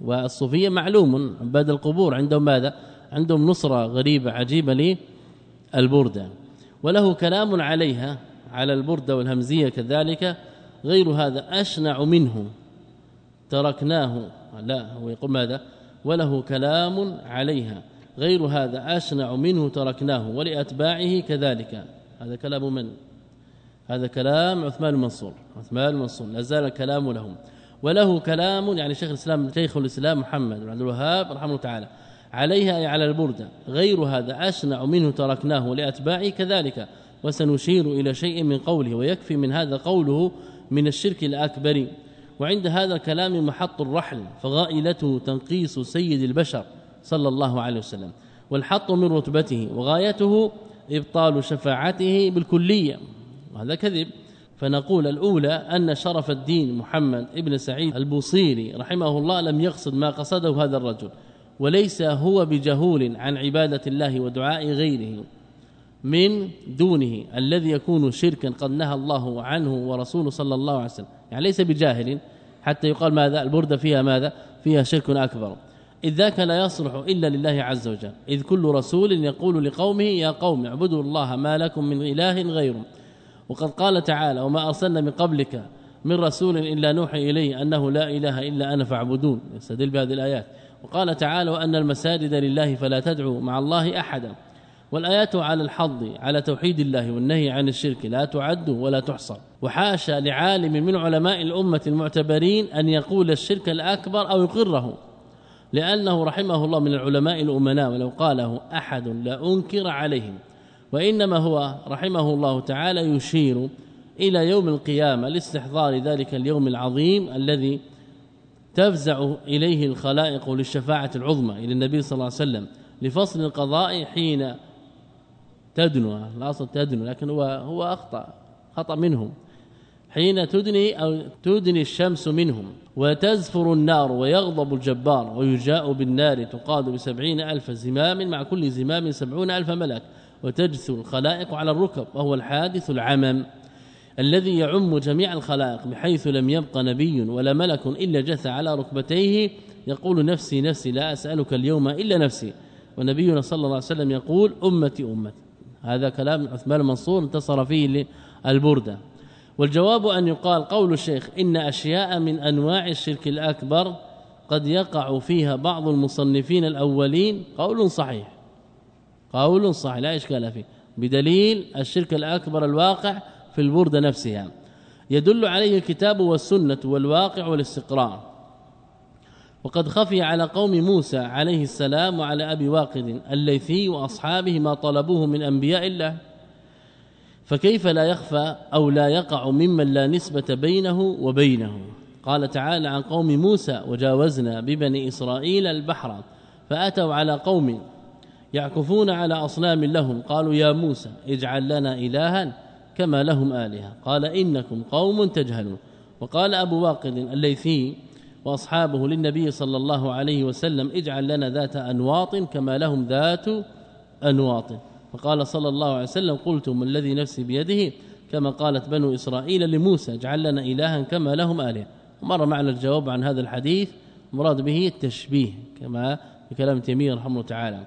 والصوفية معلوم عباد القبور عندهم ماذا؟ عندهم نصرة غريبة عجيبة للبردة. وله كلام عليها على البردة والهمزية كذلك غير هذا أشنع منه. تركناه لا هو يقول ماذا؟ وله كلام عليها غير هذا أشنع منه تركناه ولأتباعه كذلك. هذا كلام من؟ هذا كلام عثمان المنصور عثمان المنصور لا الكلام لهم. وله كلام يعني شيخ الإسلام شيخ الإسلام محمد بن عبد الوهاب رحمه الله تعالى. عليها أي على البرده غير هذا اشنع منه تركناه لأتباعه كذلك. وسنشير إلى شيء من قوله ويكفي من هذا قوله من الشرك الأكبر. وعند هذا الكلام محط الرحل فغائلته تنقيص سيد البشر صلى الله عليه وسلم. والحط من رتبته وغايته إبطال شفاعته بالكلية. وهذا كذب. فنقول الأولى أن شرف الدين محمد ابن سعيد البوصيري رحمه الله لم يقصد ما قصده هذا الرجل. وليس هو بجهول عن عبادة الله ودعاء غيره من دونه الذي يكون شركا قد نهى الله عنه ورسوله صلى الله عليه وسلم. يعني ليس بجاهل حتى يقال ماذا البرده فيها ماذا فيها شرك أكبر. إذ ذاك لا يصلح إلا لله عز وجل. إذ كل رسول يقول لقومه يا قوم اعبدوا الله ما لكم من إله غيره. وقد قال تعالى وما أرسلنا من قبلك من رسول إلا نوحي إليه أنه لا إله إلا أنا فاعبدون. يستدل بهذه الآيات. وقال تعالى وأن المساجد لله فلا تدعوا مع الله أحدا والآيات على الحظ على توحيد الله والنهي عن الشرك لا تعد ولا تحصى. وحاشا لعالم من علماء الأمة المعتبرين أن يقول الشرك الأكبر أو يقره لأنه رحمه الله من العلماء الأمناء ولو قاله أحد لا أنكر عليهم. وإنما هو رحمه الله تعالى يشير إلى يوم القيامة لاستحضار ذلك اليوم العظيم الذي تفزع إليه الخلائق للشفاعة العظمى إلى النبي صلى الله عليه وسلم لفصل القضاء حين تدنو الاصل تدنو لكن هو هو أخطأ خطأ منهم. حين تدني أو تدني الشمس منهم وتزفر النار ويغضب الجبار ويجاء بالنار تقاد بسبعين ألف زمام مع كل زمام سبعون ألف ملك وتجثو الخلائق على الركب وهو الحادث العمم. الذي يعم جميع الخلائق بحيث لم يبق نبي ولا ملك إلا جث على ركبتيه يقول نفسي نفسي لا أسألك اليوم إلا نفسي. ونبينا صلى الله عليه وسلم يقول أمتي أمتي. هذا كلام عثمان المنصور انتصر فيه البردة والجواب أن يقال قول الشيخ إن أشياء من أنواع الشرك الأكبر قد يقع فيها بعض المصنفين الأولين قول صحيح. قول صحيح لا إشكال فيه. بدليل الشرك الأكبر الواقع في البردة نفسها يدل عليه الكتاب والسنة والواقع والاستقراء وقد خفي على قوم موسى عليه السلام وعلى أبي واقد الليثي وأصحابه ما طلبوه من أنبياء الله. فكيف لا يخفى أو لا يقع ممن لا نسبة بينه وبينه؟ قال تعالى عن قوم موسى وجاوزنا ببني إسرائيل البحر فأتوا على قوم يعكفون على أصنام لهم. قالوا يا موسى اجعل لنا إلها كما لهم آلهة. قال إنكم قوم تجهلون. وقال أبو واقد الليثي وأصحابه للنبي صلى الله عليه وسلم اجعل لنا ذات أنواط كما لهم ذات أنواط. فقال صلى الله عليه وسلم قلتم الذي نفسي بيده كما قالت بنو إسرائيل لموسى اجعل لنا إلها كما لهم اله مر معنا الجواب عن هذا الحديث. مراد به التشبيه كما في كلام تيمية رحمه الله تعالى.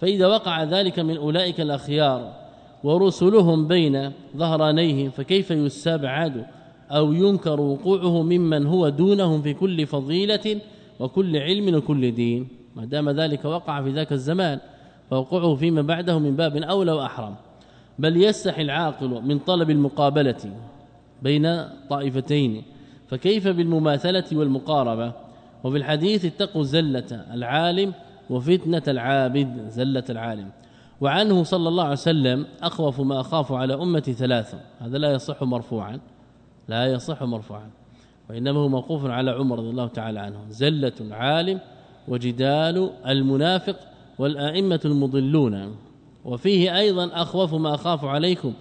فإذا وقع ذلك من أولئك الأخيار ورسلهم بين ظهرانيهم فكيف يستبعد أو ينكر وقوعه ممن هو دونهم في كل فضيلة وكل علم وكل دين. ما دام ذلك وقع في ذاك الزمان فوقوعه فيما بعده من باب أولى وأحرم. بل يستحي العاقل من طلب المقابلة بين طائفتين فكيف بالمماثلة والمقاربة؟ وفي الحديث اتقوا زلة العالم وفتنة العابد زلة العالم. وعنه صلى الله عليه وسلم أخوف ما أخاف على أمتي ثلاثة. هذا لا يصح مرفوعا. لا يصح مرفوعا. وإنما هو موقوف على عمر رضي الله تعالى عنه. زلة عالم وجدال المنافق والأئمة المضلون. وفيه أيضا أخوف ما أخاف عليكم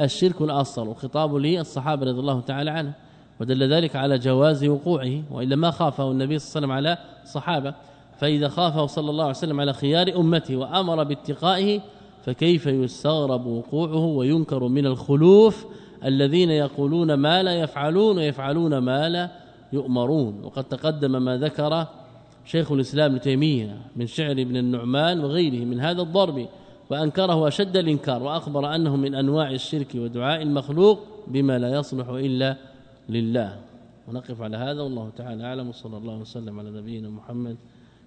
الشرك الأصغر. وخطاب لي الصحابة رضي الله تعالى عنهم ودل ذلك على جواز وقوعه. وإلا ما خافه النبي صلى الله عليه وسلم على الصحابه فإذا خافه صلى الله عليه وسلم على خيار أمته وأمر باتقائه فكيف يستغرب وقوعه وينكر من الخلوف الذين يقولون ما لا يفعلون ويفعلون ما لا يؤمرون؟ وقد تقدم ما ذكر شيخ الإسلام ابن تيمية من شعر ابن النعمان وغيره من هذا الضرب وأنكره أشد الإنكار وأخبر أنه من أنواع الشرك ودعاء المخلوق بما لا يصلح إلا لله. ونقف على هذا والله تعالى أعلم وصلى الله وسلم على نبينا محمد